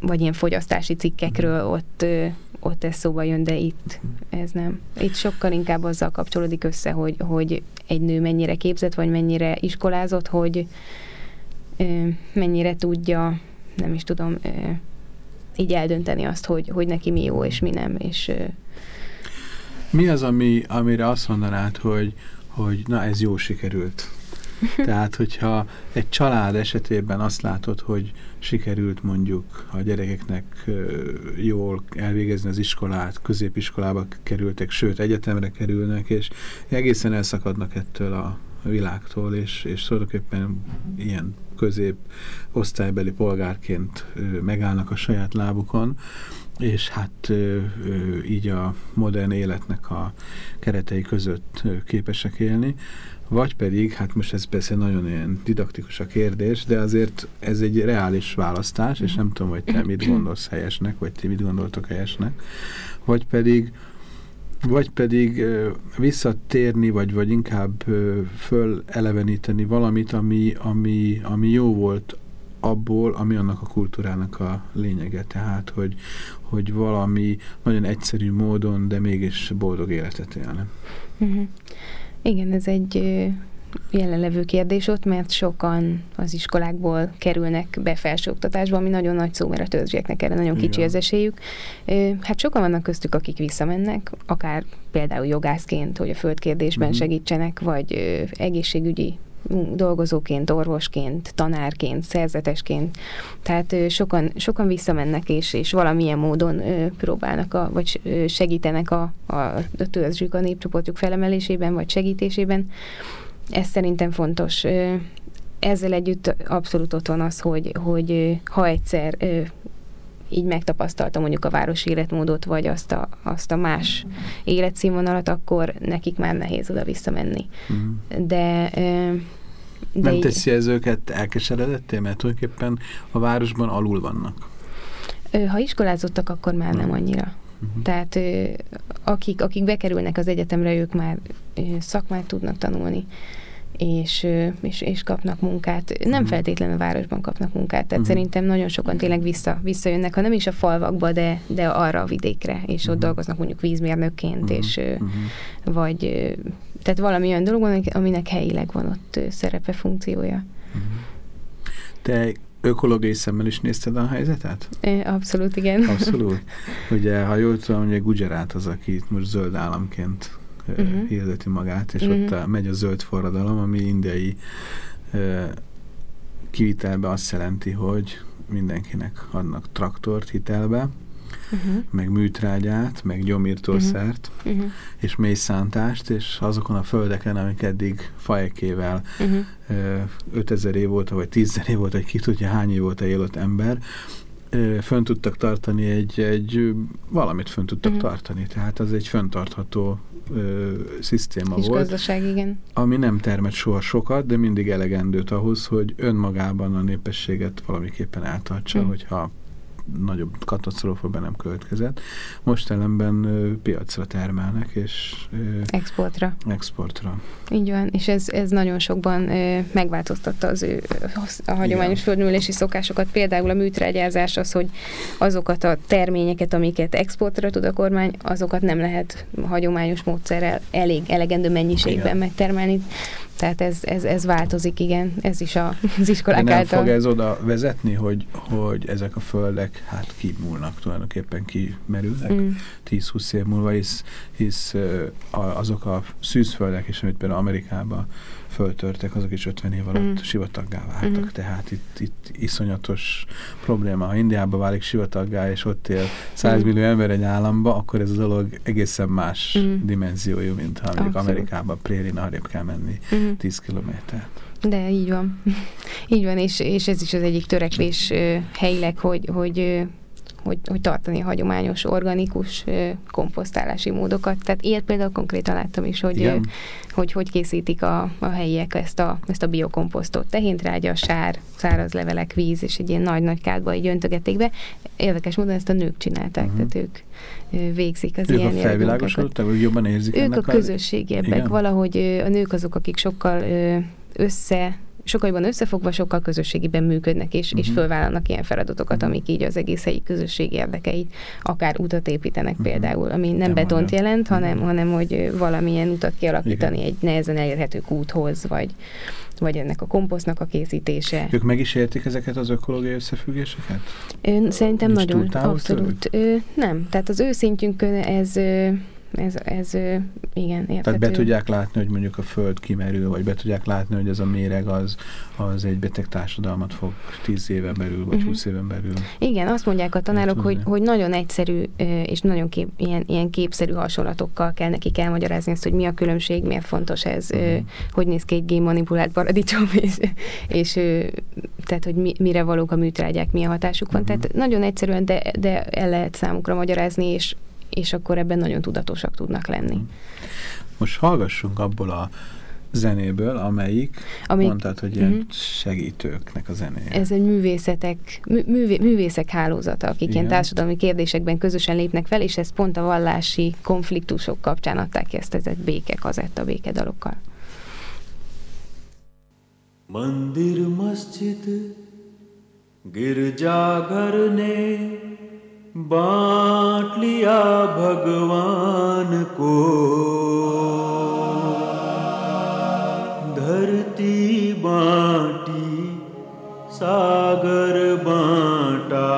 vagy ilyen fogyasztási cikkekről, ott, ö, ott ez szóba jön, de itt ez nem. Itt sokkal inkább azzal kapcsolódik össze, hogy, hogy egy nő mennyire képzett, vagy mennyire iskolázott, hogy ö, mennyire tudja nem is tudom így eldönteni azt, hogy, hogy neki mi jó és mi nem. És, mi az, ami, amire azt mondanád, hogy, hogy na ez jó sikerült? Tehát, hogyha egy család esetében azt látod, hogy sikerült mondjuk a gyerekeknek jól elvégezni az iskolát, középiskolába kerültek, sőt, egyetemre kerülnek, és egészen elszakadnak ettől a világtól, és, és tulajdonképpen ilyen közép osztálybeli polgárként megállnak a saját lábukon, és hát így a modern életnek a keretei között képesek élni, vagy pedig, hát most ez persze nagyon ilyen didaktikus a kérdés, de azért ez egy reális választás, és nem tudom, hogy te mit gondolsz helyesnek, vagy ti mit gondoltok helyesnek, vagy pedig vagy pedig visszatérni, vagy, vagy inkább föleleveníteni valamit, ami, ami, ami jó volt abból, ami annak a kultúrának a lényege. Tehát, hogy, hogy valami nagyon egyszerű módon, de mégis boldog életet élne. Uh -huh. Igen, ez egy jelenlevő kérdés ott, mert sokan az iskolákból kerülnek be felsőoktatásba, ami nagyon nagy szó, mert a törzsieknek erre nagyon kicsi Igen. az esélyük. Hát sokan vannak köztük, akik visszamennek, akár például jogászként, hogy a földkérdésben uh-huh. segítsenek, vagy egészségügyi dolgozóként, orvosként, tanárként, szerzetesként. Tehát sokan, sokan visszamennek, és, és valamilyen módon próbálnak, a, vagy segítenek a, a, a törzsük, a népcsoportjuk felemelésében, vagy segítésében. Ez szerintem fontos. Ezzel együtt abszolút ott van az, hogy, hogy ha egyszer így megtapasztalta mondjuk a városi életmódot, vagy azt a, azt a más életszínvonalat, akkor nekik már nehéz oda visszamenni. Mm. De, de Nem teszi ez őket elkeseredetté, mert tulajdonképpen a városban alul vannak. Ha iskolázottak, akkor már nem annyira. Uh-huh. Tehát akik, akik bekerülnek az egyetemre, ők már szakmát tudnak tanulni és, és, és kapnak munkát. Nem uh-huh. feltétlenül a városban kapnak munkát, tehát uh-huh. szerintem nagyon sokan tényleg vissza, visszajönnek, ha nem is a falvakba, de, de arra a vidékre, és uh-huh. ott dolgoznak mondjuk vízmérnökként, uh-huh. és uh-huh. vagy tehát valami olyan dolog, aminek helyileg van ott szerepe, funkciója. Uh-huh. Te ökológiai szemmel is nézted a helyzetet? Abszolút, igen. Abszolút. Ugye, ha jól tudom, ugye Gujarat az, aki most zöld államként uh-huh. hirdeti magát, és uh-huh. ott megy a zöld forradalom, ami indiai uh, kivitelbe azt jelenti, hogy mindenkinek adnak traktort hitelbe, uh-huh. meg műtrágyát, meg gyomírtószert, uh-huh. uh-huh. és mélyszántást, és azokon a földeken, amik eddig faekével uh-huh. 5000 év volt, vagy 10 év volt, vagy ki tudja hány év volt a élott ember, fönn tudtak tartani egy, egy valamit fönn tudtak uh-huh. tartani, tehát az egy föntartható ö, szisztéma Kis volt. gazdaság, igen. Ami nem termett soha sokat, de mindig elegendőt ahhoz, hogy önmagában a népességet valamiképpen eltartsa, uh-huh. hogyha nagyobb katasztrófa be nem következett. Most ellenben piacra termelnek, és exportra. Exportra. Így van, és ez, ez nagyon sokban megváltoztatta az ő a hagyományos földművelési szokásokat. Például a műtrágyázás az, hogy azokat a terményeket, amiket exportra tud a kormány, azokat nem lehet hagyományos módszerrel elég elegendő mennyiségben igen. megtermelni. Tehát ez, ez, ez változik, igen, ez is a, az iskolák De nem által. fog ez oda vezetni, hogy, hogy ezek a földek hát kimúlnak, tulajdonképpen kimerülnek mm. 10-20 év múlva, hisz, hisz azok a szűzföldek is, amit például Amerikában föltörtek, azok is 50 év alatt mm. sivataggá váltak. Mm. Tehát itt, itt iszonyatos probléma. Ha Indiában válik sivataggá, és ott él 100 mm. millió ember egy államba, akkor ez a dolog egészen más mm. dimenziójú, mint ha mondjuk Amerikában prérin arrébb kell menni mm. 10 kilométert. De így van. így van, és, és ez is az egyik törekvés helyileg, hogy, hogy hogy, hogy tartani a hagyományos, organikus komposztálási módokat. Tehát ilyet például konkrétan láttam is, hogy hogy, hogy készítik a, a helyiek ezt a, ezt a biokomposztot. Tehéntrágya, sár, száraz levelek, víz, és egy ilyen nagy-nagy kádba így öntögették be. Érdekes módon ezt a nők csinálták, uh-huh. tehát ők végzik az ők ilyen a felvilágosodottak, vagy jobban érzik Ők a közösségiebbek, valahogy a nők azok, akik sokkal össze sokkal jobban összefogva, sokkal közösségiben működnek, és, uh-huh. és mhm. fölvállalnak ilyen feladatokat, uh-huh. amik így az egész helyi közösség érdekeit, akár utat építenek uh-huh. például, ami nem, nem betont olyan. jelent, hanem, uh-huh. hanem hogy valamilyen utat kialakítani Igen. egy nehezen elérhető kúthoz, vagy, vagy ennek a komposztnak a készítése. Ők meg is értik ezeket az ökológiai összefüggéseket? Ön, szerintem Nincs nagyon, abszolút. Ő, nem, tehát az ő szintjünkön ez ez, ez igen, érthető. Tehát be tudják látni, hogy mondjuk a föld kimerül, vagy be tudják látni, hogy ez a méreg az, az egy beteg társadalmat fog 10 éven belül, vagy uh-huh. 20 éven belül. Igen, azt mondják a tanárok, hogy, hogy nagyon egyszerű és nagyon kép, ilyen, ilyen képszerű hasonlatokkal kell nekik elmagyarázni ezt, hogy mi a különbség, miért fontos ez, uh-huh. hogy néz ki egy génmanipulált paradicsom, és, és tehát, hogy mi, mire valók a műtrágyák, milyen hatásuk van. Uh-huh. Tehát nagyon egyszerűen, de, de el lehet számukra magyarázni, és és akkor ebben nagyon tudatosak tudnak lenni. Most hallgassunk abból a zenéből, amelyik, amelyik mondtad, hogy ilyen uh mhm. -huh. segítőknek a zenéje. Ez egy művészetek, művé, művészek hálózata, akik Igen. ilyen társadalmi kérdésekben közösen lépnek fel, és ezt pont a vallási konfliktusok kapcsán adták ki ezt, ez egy béke kazetta békedalokkal. Mandir masjid गिरजाघर ne बांट लिया भगवान को। धरती बांटी सागर बांटा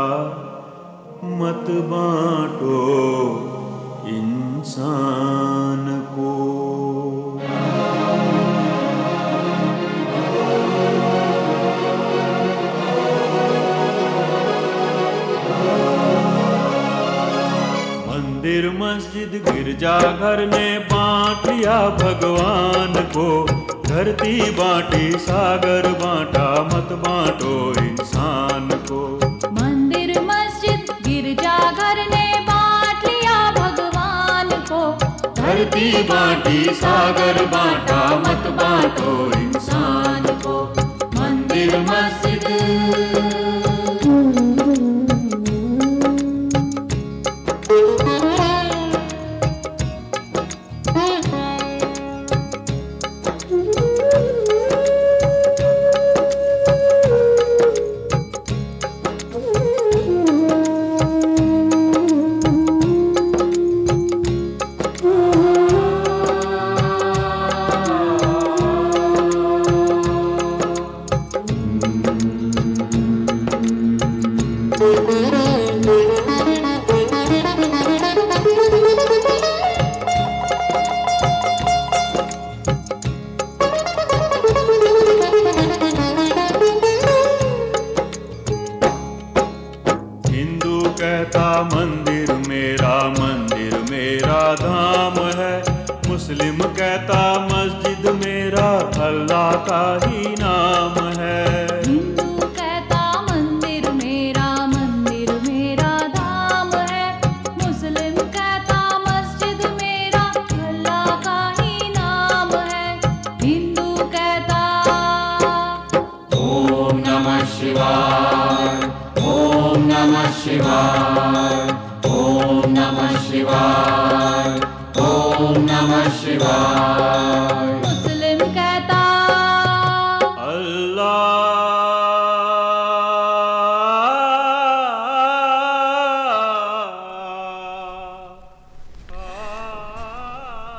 मत बांटो इंसान। मस्जिद गिरजाघर ने बांट लिया भगवान को। धरती बांटी, सागर बांटा, मत बांटो इंसान को। मंदिर, मस्जिद गिरजाघर ने बांट लिया भगवान को। धरती बांटी, सागर बांटा, मत बांटो इंसान को। मंदिर, मस्जिद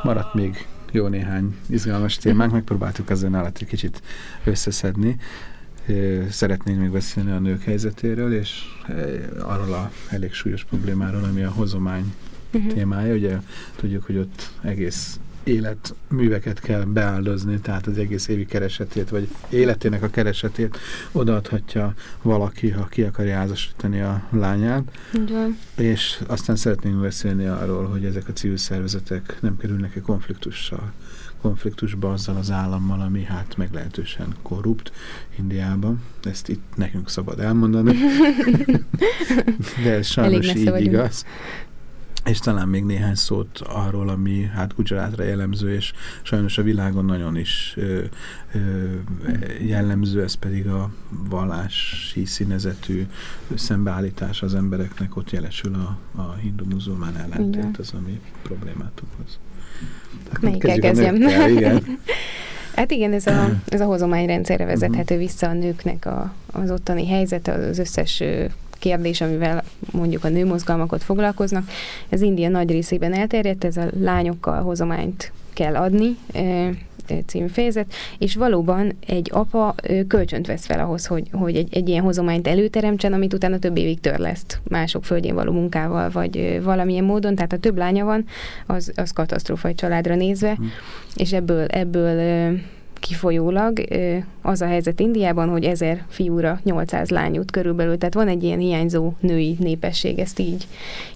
Maradt még jó néhány izgalmas témánk, megpróbáltuk ezen alatt egy kicsit összeszedni. Szeretnénk még beszélni a nők helyzetéről, és arról a elég súlyos problémáról, ami a hozomány Mhm. témája. Ugye tudjuk, hogy ott egész életműveket kell beáldozni, tehát az egész évi keresetét, vagy életének a keresetét odaadhatja valaki, ha ki akarja házasítani a lányát. Van. És aztán szeretnénk beszélni arról, hogy ezek a civil szervezetek nem kerülnek-e konfliktussal, konfliktusba azzal az állammal, ami hát meglehetősen korrupt Indiában. Ezt itt nekünk szabad elmondani. De ez sajnos így vagyunk. igaz. És talán még néhány szót arról, ami hát Gujaratra jellemző, és sajnos a világon nagyon is ö, ö, jellemző, ez pedig a vallási színezetű szembeállítás az embereknek, ott jelesül a, a hindu-muzulmán ellentét, az, ami problémát okoz. Tehát Melyikkel kezdjem? nőkkel, Igen. Hát igen, ez a, ez a hozományrendszerre vezethető vissza a nőknek a, az ottani helyzet, az összes kérdés, amivel mondjuk a nőmozgalmakot foglalkoznak. Ez India nagy részében elterjedt, ez a lányokkal hozományt kell adni, című fejezet, és valóban egy apa kölcsönt vesz fel ahhoz, hogy, hogy egy, egy ilyen hozományt előteremtsen, amit utána több évig törleszt mások földjén való munkával, vagy valamilyen módon, tehát ha több lánya van, az, az katasztrófa egy családra nézve, Hm. és ebből, ebből kifolyólag az a helyzet Indiában, hogy ezer fiúra 800 lány jut körülbelül, tehát van egy ilyen hiányzó női népesség, ezt így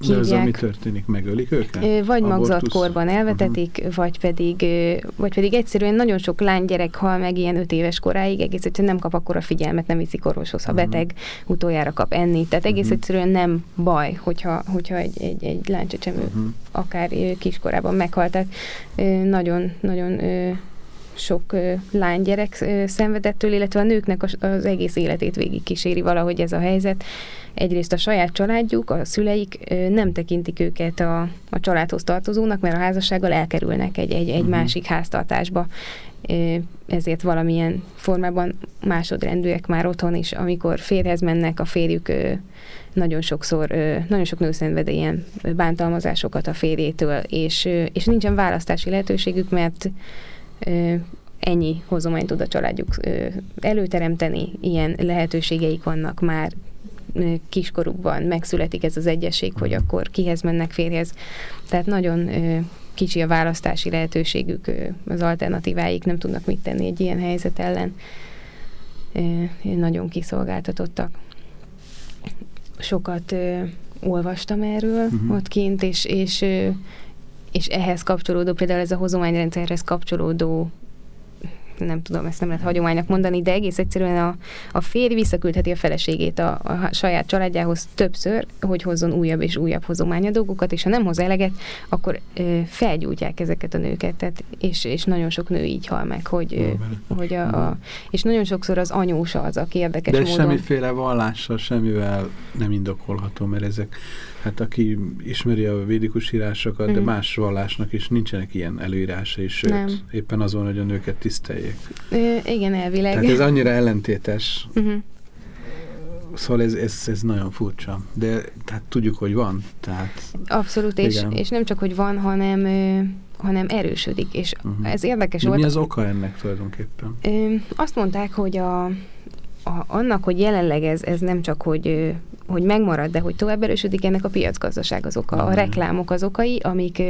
De az, ami hívják. történik, megölik őket? Vagy magzatkorban elvetetik, uh-huh. vagy, pedig, vagy pedig egyszerűen nagyon sok lánygyerek hal meg ilyen öt éves koráig, egész egyszerűen nem kap akkora figyelmet, nem viszik orvoshoz, ha Mhm. beteg, utoljára kap enni. Tehát egész Mhm. egyszerűen nem baj, hogyha, hogyha egy, egy, egy lánycsecsemő Uh-huh. akár ö, kiskorában meghalt. Tehát ö, nagyon, nagyon ö, sok lánygyerek ö, szenvedett tőle, illetve a nőknek az, egész életét végig kíséri valahogy ez a helyzet. Egyrészt a saját családjuk, a szüleik nem tekintik őket a, a családhoz tartozónak, mert a házassággal elkerülnek egy, egy, egy Mhm. másik háztartásba. Ezért valamilyen formában másodrendűek már otthon is, amikor férhez mennek, a férjük nagyon sokszor, nagyon sok nő szenved ilyen bántalmazásokat a férjétől, és, és nincsen választási lehetőségük, mert ennyi hozományt tud a családjuk előteremteni, ilyen lehetőségeik vannak már kiskorukban, megszületik ez az egyesség, hogy akkor kihez mennek férjhez. Tehát nagyon kicsi a választási lehetőségük, az alternatíváik, nem tudnak mit tenni egy ilyen helyzet ellen. Nagyon kiszolgáltatottak. Sokat olvastam erről uh-huh. ott kint, és, és, és ehhez kapcsolódó, például ez a hozományrendszerhez kapcsolódó nem tudom, ezt nem lehet hagyománynak mondani, de egész egyszerűen a, a férj visszaküldheti a feleségét a, a saját családjához többször, hogy hozzon újabb és újabb hozományadógokat, és ha nem hoz eleget, akkor ö, felgyújtják ezeket a nőket, tehát, és, és nagyon sok nő így hal meg, hogy, ö, hogy a, a, és nagyon sokszor az anyósa az, aki érdekes De módon... semmiféle vallással, semmivel nem indokolható, mert ezek, hát aki ismeri a védikus írásokat, de Mhm. más vallásnak is nincsenek ilyen előírásai, sőt, Nem. éppen azon, hogy a nőket tiszteljék. Ö, igen, elvileg. Tehát ez annyira ellentétes, uh-huh. szóval ez, ez, ez nagyon furcsa. De tehát tudjuk, hogy van, tehát Abszolút, és, Igen. és nem csak, hogy van, hanem, hanem erősödik, és Mhm. ez érdekes de volt. mi az oka ennek tulajdonképpen? Ö, azt mondták, hogy a, a, annak, hogy jelenleg ez, ez nem csak, hogy, hogy megmarad, de hogy tovább erősödik, ennek a piacgazdaság az oka, a reklámok az okai, amik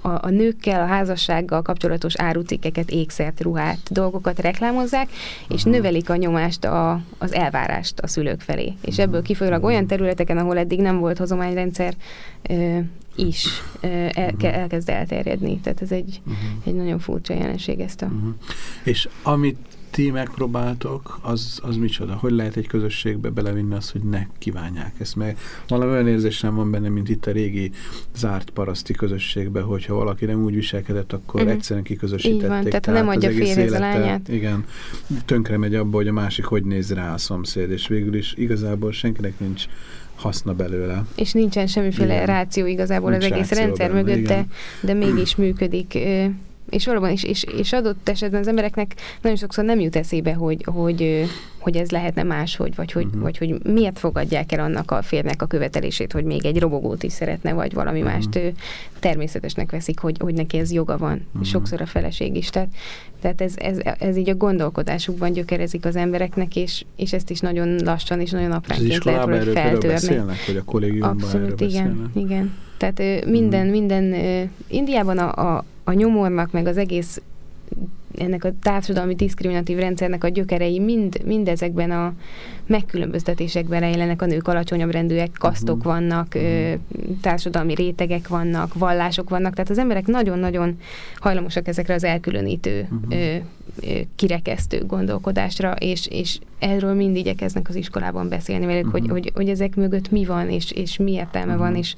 a, a nőkkel, a házassággal kapcsolatos árucikkeket, ékszert, ruhát, dolgokat reklámozzák, és Aha. növelik a nyomást, a, az elvárást a szülők felé. És ebből kifolyólag olyan területeken, ahol eddig nem volt hozományrendszer, ö, is ö, el, Mhm. elkezd elterjedni. Tehát ez egy, Uh-huh. egy nagyon furcsa jelenség ezt a... Uh-huh. És amit ti megpróbáltok, az, az micsoda? Hogy lehet egy közösségbe belevinni azt, hogy ne kívánják ezt? Mert valami olyan érzésem van benne, mint itt a régi zárt paraszti közösségbe, hogyha valaki nem úgy viselkedett, akkor uh-huh. egyszerűen kiközösítették. Így van, tehát ha nem adja férjhez a lányát. Igen, tönkre megy abba, hogy a másik hogy néz rá a szomszéd, és végül is igazából senkinek nincs haszna belőle. És nincsen semmiféle Igen. ráció igazából Nincs az egész rendszer benne, mögött, de, de mégis működik. És valóban is, és, és adott esetben az embereknek nagyon sokszor nem jut eszébe, hogy, hogy, hogy ez lehetne máshogy, vagy hogy, Mhm. vagy hogy miért fogadják el annak a férnek a követelését, hogy még egy robogót is szeretne, vagy valami Mhm. mást ő természetesnek veszik, hogy, hogy neki ez joga van, Mhm. sokszor a feleség is. Tehát, tehát ez, ez, ez így a gondolkodásukban gyökerezik az embereknek, és, és ezt is nagyon lassan és nagyon És apránként lehet például feltörni. beszélnek, hogy a kollégiumban Abszolút, igen, beszélnek? igen. Tehát minden, minden, Indiában a, a, a nyomornak, meg az egész ennek a társadalmi diszkriminatív rendszernek a gyökerei mind, mind ezekben a megkülönböztetésekben rejlenek, a nők alacsonyabb rendűek, kasztok Mhm. vannak, ö, társadalmi rétegek vannak, vallások vannak, tehát az emberek nagyon-nagyon hajlamosak ezekre az elkülönítő, Mhm. ö, ö, kirekesztő gondolkodásra, és, és erről mind igyekeznek az iskolában beszélni velük, hogy, Mhm. hogy, hogy ezek mögött mi van, és, és mi értelme Mhm. van, és,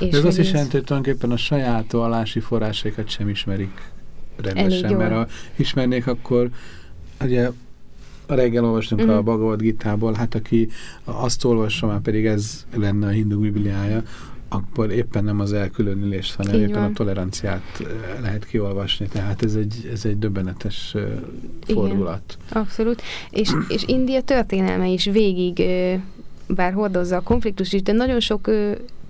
és De ez azt is jelenti, hogy tulajdonképpen a saját vallási forrásaikat sem ismerik rendesen, mert ha ismernék, akkor ugye reggel olvastunk Mhm. a Bhagavad Gita-ból, hát aki azt olvassa, már pedig ez lenne a hindu bibliája, akkor éppen nem az elkülönülést, hanem Így éppen van. a toleranciát eh, lehet kiolvasni. Tehát ez egy, ez egy döbbenetes eh, fordulat. Abszolút. És, és India történelme is végig, ö, bár hordozza a konfliktus is, de nagyon sok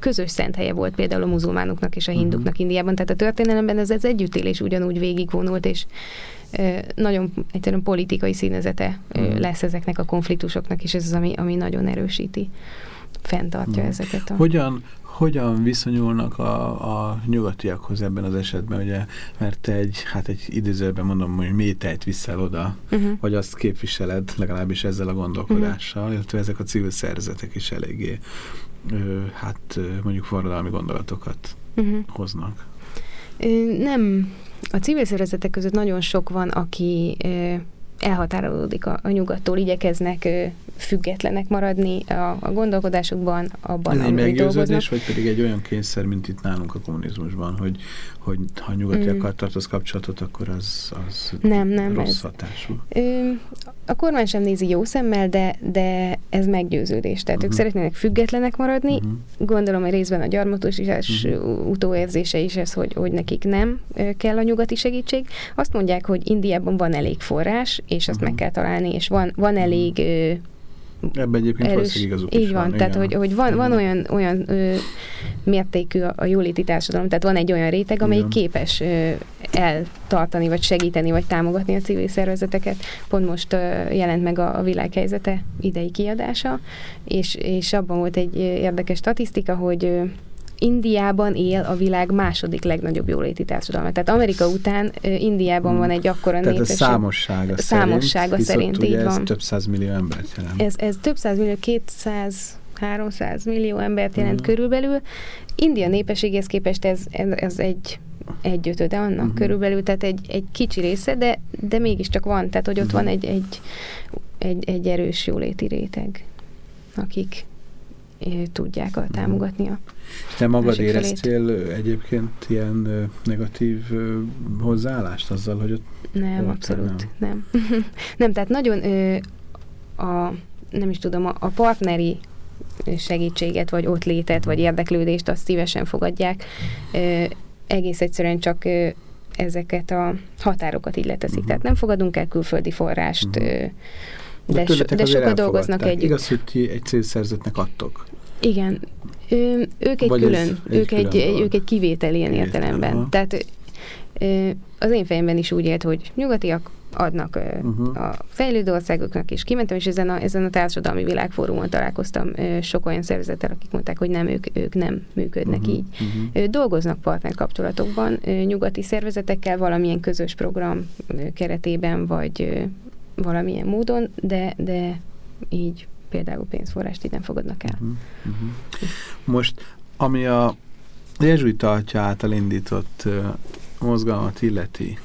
közös szent helye volt például a muzulmánoknak és a Mhm. hinduknak Indiában. Tehát a történelemben ez az együttélés ugyanúgy végigvonult, és nagyon egyszerűen politikai színezete Mhm. lesz ezeknek a konfliktusoknak, és ez az, ami, ami nagyon erősíti, fenntartja Mhm. ezeket a... Hogyan, hogyan viszonyulnak a, a nyugatiakhoz ebben az esetben, ugye, mert egy, hát egy idézőben mondom, hogy métejt viszel oda, Uh-huh. vagy azt képviseled legalábbis ezzel a gondolkodással, Mhm. illetve ezek a civil szervezetek is eléggé hát mondjuk forradalmi gondolatokat Uh-huh. hoznak. Nem, a civil szervezetek között nagyon sok van, aki elhatárolódik a, a nyugattól, igyekeznek ö, függetlenek maradni a, a gondolkodásukban, abban, Ez egy amit dolgoznak. meggyőződés, vagy pedig egy olyan kényszer, mint itt nálunk a kommunizmusban, hogy, hogy ha nyugatiakkal Mm. tartasz kapcsolatot, akkor az, az Nem, nem, rossz ez- hatású. Ö, a kormány sem nézi jó szemmel, de, de ez meggyőződés. Tehát uh-huh. ők Mhm. szeretnének függetlenek maradni. Uh-huh. Gondolom, hogy részben a gyarmatosítás uh-huh. utóérzése is ez, hogy, hogy nekik nem kell a nyugati segítség. Azt mondják, hogy Indiában van elég forrás, és azt Mhm. meg kell találni, és van, van elég ö, Ebben egyébként erős, igazuk így van, van. tehát hogy, hogy van, van olyan, olyan ö, mértékű a, a jóléti társadalom, tehát van egy olyan réteg, Igen. képes ö, eltartani, vagy segíteni, vagy támogatni a civil szervezeteket. Pont most uh, jelent meg a, a világhelyzete idei kiadása, és, és abban volt egy érdekes statisztika, hogy uh, Indiában él a világ második legnagyobb jóléti társadalma. Tehát Amerika után Indiában Hmm. van egy akkora Tehát a népesség. számossága, Számossága szerint, szerint, így ez van. több száz millió embert jelent. Ez, ez több száz millió, 200 300 millió embert jelent Mhm. körülbelül. India népességhez képest ez, ez, ez egy egy ötöde annak uh-huh. körülbelül, tehát egy, egy kicsi része, de, de mégiscsak van, tehát hogy ott Mhm. van egy, egy, egy, egy erős jóléti réteg, akik tudják a, támogatni a Te magad felét. éreztél egyébként ilyen negatív hozzáállást azzal, hogy ott Nem, Voltál, abszolút nem. Nem, tehát nagyon ö, a, nem is tudom, a, a partneri segítséget, vagy ott létet, vagy érdeklődést azt szívesen fogadják. Ö, egész egyszerűen csak ö, ezeket a határokat így leteszik. Mhm. Tehát nem fogadunk el külföldi forrást, Mhm. ö, de, so, de sokat dolgoznak együtt. Igaz, hogy ti egy célszerzetnek adtok. Igen. Ő, ők egy Vagy ez külön, egy ők, külön egy, egy, ők egy kivétel ilyen értelemben. aha. Tehát az én fejemben is úgy élt, hogy nyugatiak adnak Uh-huh. a fejlődő országoknak, és kimentem, és ezen a, ezen a társadalmi világfórumon találkoztam sok olyan szervezettel, akik mondták, hogy nem, ők, ők nem működnek Uh-huh. így. Uh-huh. Dolgoznak partnerkapcsolatokban, nyugati szervezetekkel, valamilyen közös program keretében, vagy valamilyen módon, de, de így például pénzforrást így nem fogadnak el. Uh-huh. Uh-huh. Most, ami a jezsuita atya által indított uh, mozgalmat illeti,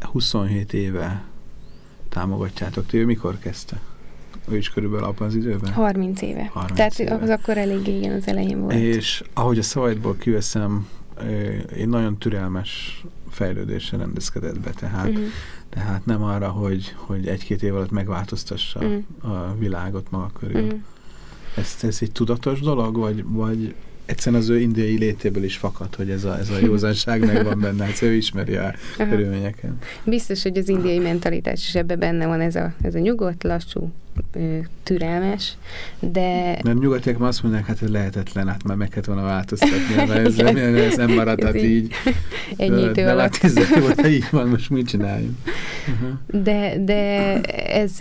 27 éve támogatjátok. Ti ő mikor kezdte? Ő is körülbelül abban az időben? 30 éve. 30 Tehát éve. az akkor elég igen az elején volt. És ahogy a szavaidból kiveszem, egy nagyon türelmes fejlődésre rendezkedett be, tehát, Mhm. tehát nem arra, hogy, hogy egy-két év alatt megváltoztassa Mhm. a világot maga körül. Mhm. Ez, ez egy tudatos dolog, vagy, vagy egyszerűen az ő indiai létéből is fakad, hogy ez a, ez a józanság megvan benne, hát ő ismeri a körülményeket. Biztos, hogy az indiai mentalitás is ebben benne van, ez a, ez a nyugodt, lassú, ö, türelmes, de Mert nyugatiak azt mondják, hát ez lehetetlen, hát már meg kellett volna változtatni, mert ez, Igen. ez nem maradhat Ez így. így ennyi idő alatt. év óta így van, most mit csináljunk? Uh-huh. De, de ez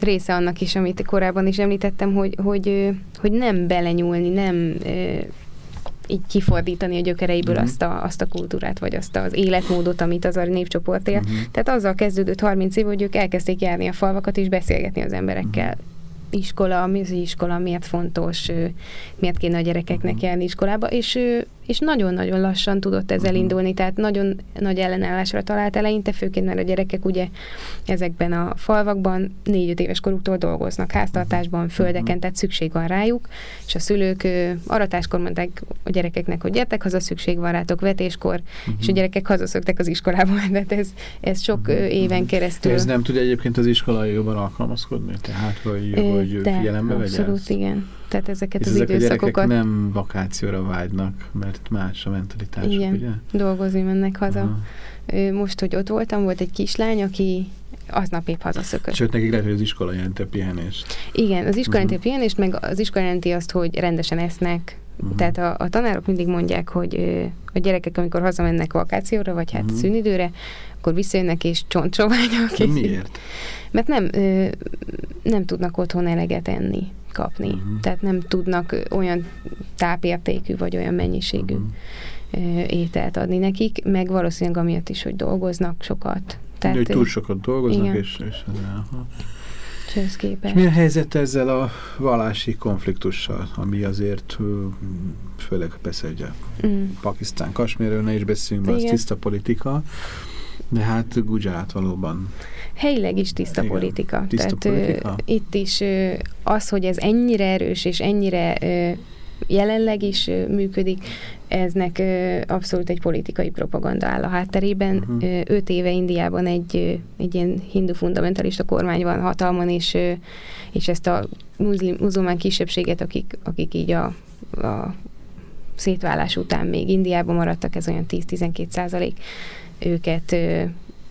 része annak is, amit korábban is említettem, hogy, hogy, hogy nem belenyúlni, nem így kifordítani a gyökereiből Mhm. azt, a, azt a kultúrát, vagy azt az életmódot, amit az a népcsoport él. Uh-huh. Tehát azzal kezdődött 30 év, hogy ők elkezdték járni a falvakat és beszélgetni az emberekkel. Iskola, mi az iskola, miért fontos, miért kéne a gyerekeknek Mhm. járni iskolába, és, és nagyon-nagyon lassan tudott ez Mhm. elindulni, tehát nagyon nagy ellenállásra talált eleinte, főként mert a gyerekek ugye ezekben a falvakban négy-öt éves koruktól dolgoznak, háztartásban, földeken, tehát szükség van rájuk, és a szülők aratáskor mondták a gyerekeknek, hogy gyertek haza, szükség van rátok vetéskor, és a gyerekek hazaszöktek az iskolába, tehát ez, ez sok ö, éven keresztül. Ez nem tudja egyébként az iskola jobban alkalmazkodni? Tehát, hogy de, figyelembe vegye Abszolút, ezt? igen. Tehát ezeket És az ezek a időszakokat nem vakációra vágynak, mert más a mentalitásuk, Igen. ugye? dolgozni mennek haza. Aha. Most, hogy ott voltam, volt egy kislány, aki aznap épp hazaszökött. Sőt, nekik lehet, hogy az iskola jelenti a pihenést. Igen, az iskola jelenti Mhm. a pihenést, meg az iskola jelenti azt, hogy rendesen esznek. Mhm. Tehát a, a tanárok mindig mondják, hogy ö, a gyerekek, amikor hazamennek vakációra, vagy hát Mhm. szünidőre, akkor visszajönnek és csontsoványak. De miért? Mert nem, ö, nem tudnak otthon eleget enni, kapni. Mhm. Tehát nem tudnak olyan tápértékű, vagy olyan mennyiségű ö, ételt adni nekik, meg valószínűleg amiatt is, hogy dolgoznak sokat. Tehát, hogy túl sokat dolgoznak, igen. és, és, aha. és képest. mi a helyzet ezzel a vallási konfliktussal, ami azért főleg persze ugye Mm. Pakisztán, Kasmérről ne is beszéljünk, be, az tiszta politika, de hát Gujarat valóban. Helyileg is tiszta Igen, politika. tiszta Tehát politika. Ö, itt is ö, az, hogy ez ennyire erős és ennyire ö, jelenleg is ö, működik, eznek ö, abszolút egy politikai propaganda áll a hátterében. Mhm. Ö, öt éve Indiában egy, ö, egy ilyen hindu fundamentalista kormány van hatalmon, és, ö, és ezt a muzlim, muzulmán kisebbséget, akik, akik így a, a szétválás után még Indiában maradtak, ez olyan 10-12 százalék, őket ö,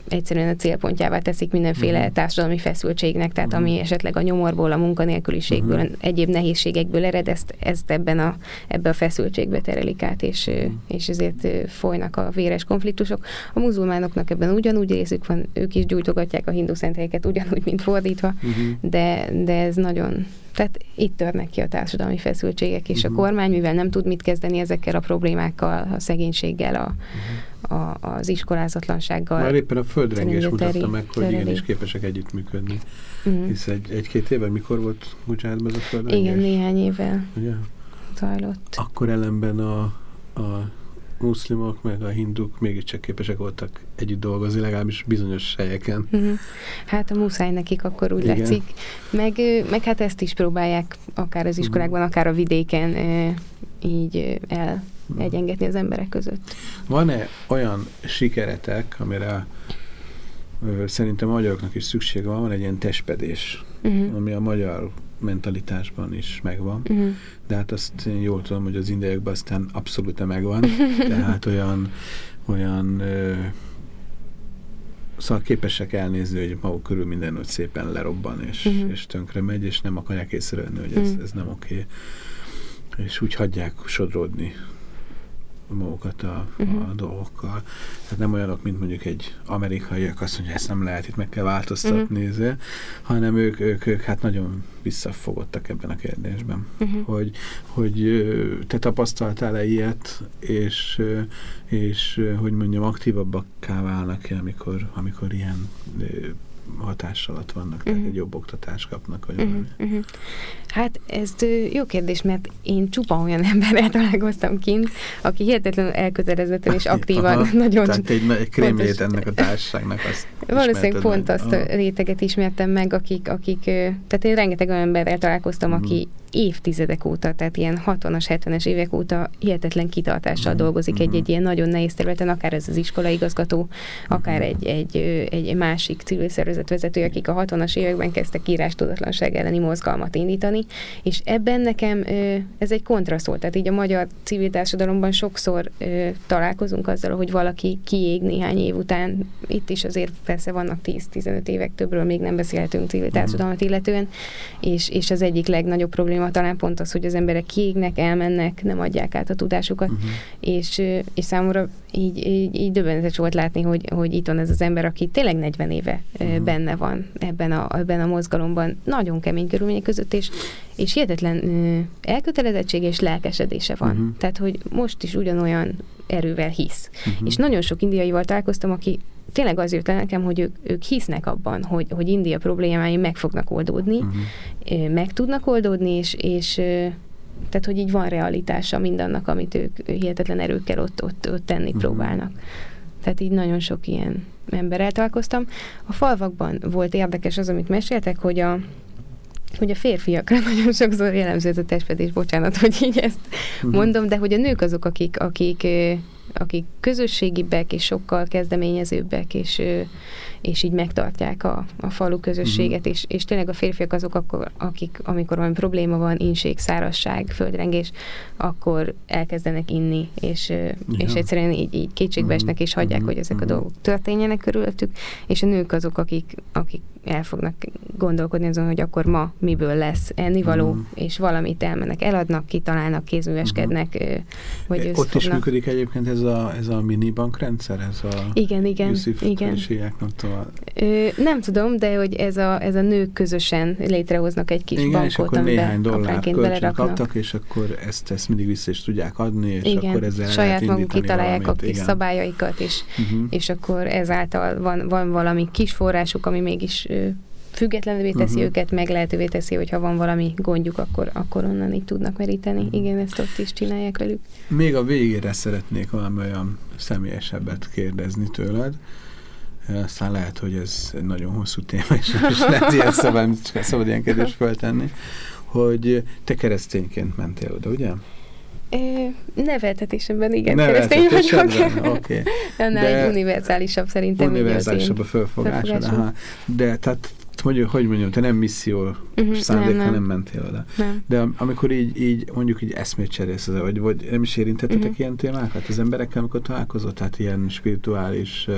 egyszerűen a célpontjává teszik mindenféle Mhm. társadalmi feszültségnek, tehát Mhm. ami esetleg a nyomorból, a munkanélküliségből, Mhm. egyéb nehézségekből ered, ezt, ezt ebben a, ebbe a feszültségbe terelik át, és, Mhm. és ezért folynak a véres konfliktusok. A muzulmánoknak ebben ugyanúgy részük van, ők is gyújtogatják a hindu szenthelyeket ugyanúgy, mint fordítva, Uh-huh. de, de ez nagyon, tehát itt törnek ki a társadalmi feszültségek, és Mhm. a kormány, mivel nem tud mit kezdeni ezekkel a problémákkal, a szegénységgel, a, a, az iskolázatlansággal. Már éppen a földrengés mutatta meg, hogy tereli. igenis képesek együttműködni. Mhm. Hisz egy, egy-két éve, mikor volt Gujaratban ez a földrengés? Igen, néhány évvel Ugye? zajlott. Akkor ellenben a, a muszlimok meg a hinduk mégiscsak képesek voltak együtt dolgozni, legalábbis bizonyos helyeken. Mhm. Hát a muszáj nekik akkor úgy Igen. látszik. Meg, meg hát ezt is próbálják akár az iskolákban, akár a vidéken így ö, elegyengetni az emberek között. Van-e olyan sikeretek, amire szerintem a magyaroknak is szüksége van, van egy ilyen testpedés, Uh-huh. ami a magyar mentalitásban is megvan, Uh-huh. de hát azt én jól tudom, hogy az indiaiakban aztán abszolút megvan, tehát olyan, olyan ö, szóval képesek elnézni, hogy maguk körül minden hogy szépen lerobban, és, Mhm. és tönkre megy, és nem akarják észrevenni, hogy ez, Mhm. ez nem oké. És úgy hagyják sodródni magukat a, a Mhm. dolgokkal. Tehát nem olyanok, mint mondjuk egy amerikaiak, azt mondja, ezt nem lehet, itt meg kell változtatni, uh hanem ők, ők, ők hát nagyon visszafogottak ebben a kérdésben Uh-huh. hogy, hogy ö, te tapasztaltál-e ilyet, és, és hogy mondjam, aktívabbakká válnak-e, amikor, amikor ilyen hatás alatt vannak, tehát Mhm. egy jobb oktatást kapnak, vagy Uh-huh, uh-huh. Hát ez jó kérdés, mert én csupa olyan emberrel találkoztam kint, aki hihetetlenül elkötelezetten és aktívan, Aha, nagyon Tehát egy, pontos- ennek a társaságnak azt Valószínűleg pont meg. azt a réteget ismertem meg, akik, akik, tehát én rengeteg olyan emberrel találkoztam, aki évtizedek óta, tehát ilyen 60-as, 70-es évek óta hihetetlen kitartással Mhm, dolgozik mhm. egy-egy ilyen nagyon nehéz területen, akár ez az iskolaigazgató, akár Mhm. egy, egy, egy másik civil szervezet vezető, akik a 60-as években kezdtek írástudatlanság elleni mozgalmat indítani, és ebben nekem ez egy kontraszt volt, tehát így a magyar civil társadalomban sokszor találkozunk azzal, hogy valaki kiég néhány év után, itt is azért persze vannak 10-15 évek többről, még nem beszélhetünk civil társadalmat illetően, és, és az egyik legnagyobb probléma talán pont az, hogy az emberek kiégnek, elmennek, nem adják át a tudásukat, Mhm. és, és számomra így, így, így döbbenetes volt látni, hogy, hogy itt van ez az ember, aki tényleg 40 éve Mhm. benne van ebben a, ebben a mozgalomban, nagyon kemény körülmények között, és, és hihetetlen ö, elkötelezettsége és lelkesedése van. Mhm. Tehát, hogy most is ugyanolyan erővel hisz. Mhm. És nagyon sok indiaival találkoztam, aki tényleg az jött le nekem, hogy ők, ők hisznek abban, hogy, hogy India problémái meg fognak oldódni, ö, meg tudnak oldódni, és, és tehát, hogy így van realitása mindannak, amit ők hihetetlen erőkkel ott, ott, ott tenni Mhm. próbálnak. Tehát így nagyon sok ilyen emberrel találkoztam. A falvakban volt érdekes az, amit meséltek, hogy a hogy a férfiakra nagyon sokszor jellemző ez a testfedés, bocsánat, hogy így ezt Mhm. mondom, de hogy a nők azok, akik, akik, akik közösségibbek, és sokkal kezdeményezőbbek, és, és így megtartják a, a falu közösséget, Mhm. és, és tényleg a férfiak azok, akkor, akik, amikor valami probléma van, inség, szárasság, földrengés, akkor elkezdenek inni, és, ö, és egyszerűen így, így kétségbe Mhm. esnek, és hagyják, Mhm. hogy ezek a Mhm. dolgok történjenek körülöttük, és a nők azok, akik, akik el fognak gondolkodni azon, hogy akkor ma miből lesz ennivaló, Mhm. és valamit elmennek, eladnak, kitalálnak, kézműveskednek, ö, vagy E, Ott is működik egyébként ez a, ez a mini bankrendszer, ez a Igen, igen, igen. Tudom. Ö, nem tudom, de hogy ez a, ez a nők közösen létrehoznak egy kis Igen, bankot, és akkor néhány kölcsön beleraknak. kaptak, és akkor ezt, ezt mindig vissza is tudják adni, és igen, akkor ezzel saját maguk kitalálják valamit. a kis igen. szabályaikat, és, Uh-huh. és akkor ezáltal van, van valami kis forrásuk, ami mégis függetlenül teszi Mhm. őket, meg lehetővé teszi, hogyha van valami gondjuk, akkor, akkor onnan így tudnak meríteni. Mhm. Igen, ezt ott is csinálják velük. Még a végére szeretnék valami olyan személyesebbet kérdezni tőled. Aztán lehet, hogy ez egy nagyon hosszú téma, és, és lehet ilyen szabad, csak szabad ilyen kérdést föltenni, hogy te keresztényként mentél oda, ugye? Neveltetésemben igen, keresztény vagyok. Oké. Annál De- egy univerzálisabb szerintem. Univerzálisabb a fölfogásod. Aha. De tehát, mondjuk, hogy mondjam, te nem misszió Mhm, szándékkal nem, nem, nem. mentél oda. Nem. De am- amikor így, így mondjuk így eszmét cserélsz, vagy, vagy nem is érintettetek Mhm. ilyen témákat az emberekkel, amikor találkozott? Tehát ilyen spirituális uh,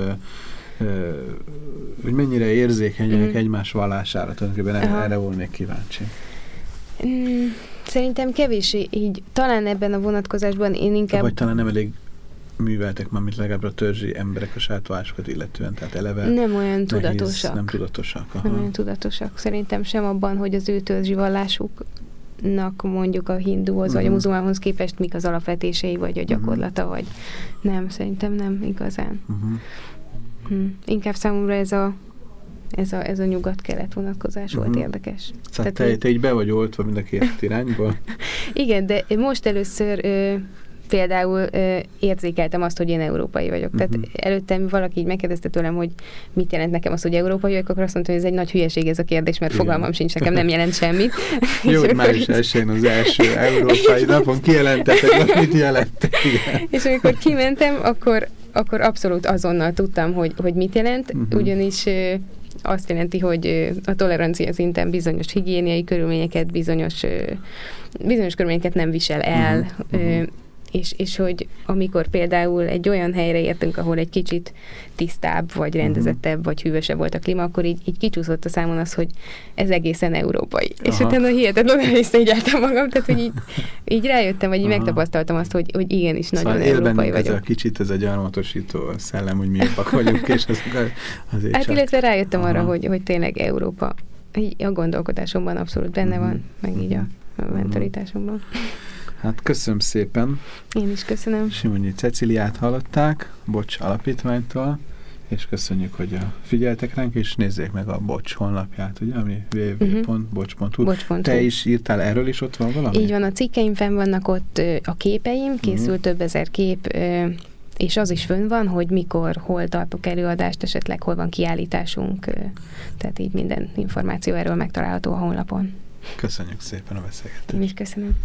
hogy mennyire érzékenyek Mhm. egymás vallására, tulajdonképpen erre, erre volnék kíváncsi. Mm, Szerintem kevés így, talán ebben a vonatkozásban én inkább... Vagy talán nem elég műveltek már, mint legalább a törzsi emberek a saját vallásukat illetően, tehát eleve nem olyan nehéz, tudatosak. nem tudatosak. Aha. nem olyan tudatosak. Szerintem sem abban, hogy az ő törzsi vallásuknak mondjuk a hinduhoz vagy a Mhm. muzulmánhoz képest mik az alapvetései, vagy a gyakorlata, vagy nem, szerintem nem igazán. Uh-huh. Hm. Inkább számomra ez a ez a, ez a nyugat-kelet vonatkozás volt Mhm. érdekes. Szóval Tehát te, így- te így be vagy oltva mind a két irányból. Igen, de most először ö, például ö, érzékeltem azt, hogy én európai vagyok. Tehát Mhm. előttem valaki így megkérdezte tőlem, hogy mit jelent nekem az, hogy európai vagyok, akkor azt mondtam, hogy ez egy nagy hülyeség ez a kérdés, mert Igen. fogalmam sincs, nekem nem jelent semmit. Jó, hogy május elsőjén az első európai napon kijelentettek, mit jelent. Igen. És amikor kimentem, akkor, akkor abszolút azonnal tudtam, hogy, hogy mit jelent, uh-huh. ugyanis azt jelenti, hogy a tolerancia szinten bizonyos higiéniai körülményeket, bizonyos, bizonyos körülményeket nem visel el, mhm. És, és hogy amikor például egy olyan helyre értünk, ahol egy kicsit tisztább, vagy Mhm. rendezettebb, vagy hűvösebb volt a klíma, akkor így, így kicsúszott a számon az, hogy ez egészen európai. És Aha. utána hihetetlenül visszaegyeltem magam, tehát hogy így, így rájöttem, vagy így Aha. megtapasztaltam azt, hogy, hogy igenis nagyon Szóval európai bennünk ez vagyok. a kicsit, ez a gyarmatosító szellem, hogy mi jobbak vagyunk, és az, azért Hát csak... illetve rájöttem arra, Aha. hogy, hogy tényleg Európa így a gondolkodásomban abszolút benne Mhm. van, meg így a, a Mhm. mentalitásomban. Hát köszönöm szépen. Én is köszönöm. Simonyi Ceciliát hallották, Bocs alapítványtól, és köszönjük, hogy a figyeltek ránk, és nézzék meg a Bocs honlapját, ugye, ami www.bocs.hu. Bocs.hu. Te is írtál erről is, ott van valami? Így van, a cikkeim fenn vannak ott a képeim, készült Mhm. több ezer kép, és az is fönn van, hogy mikor, hol tartok előadást, esetleg hol van kiállításunk, tehát így minden információ erről megtalálható a honlapon. Köszönjük szépen a beszélgetést. Én is köszönöm.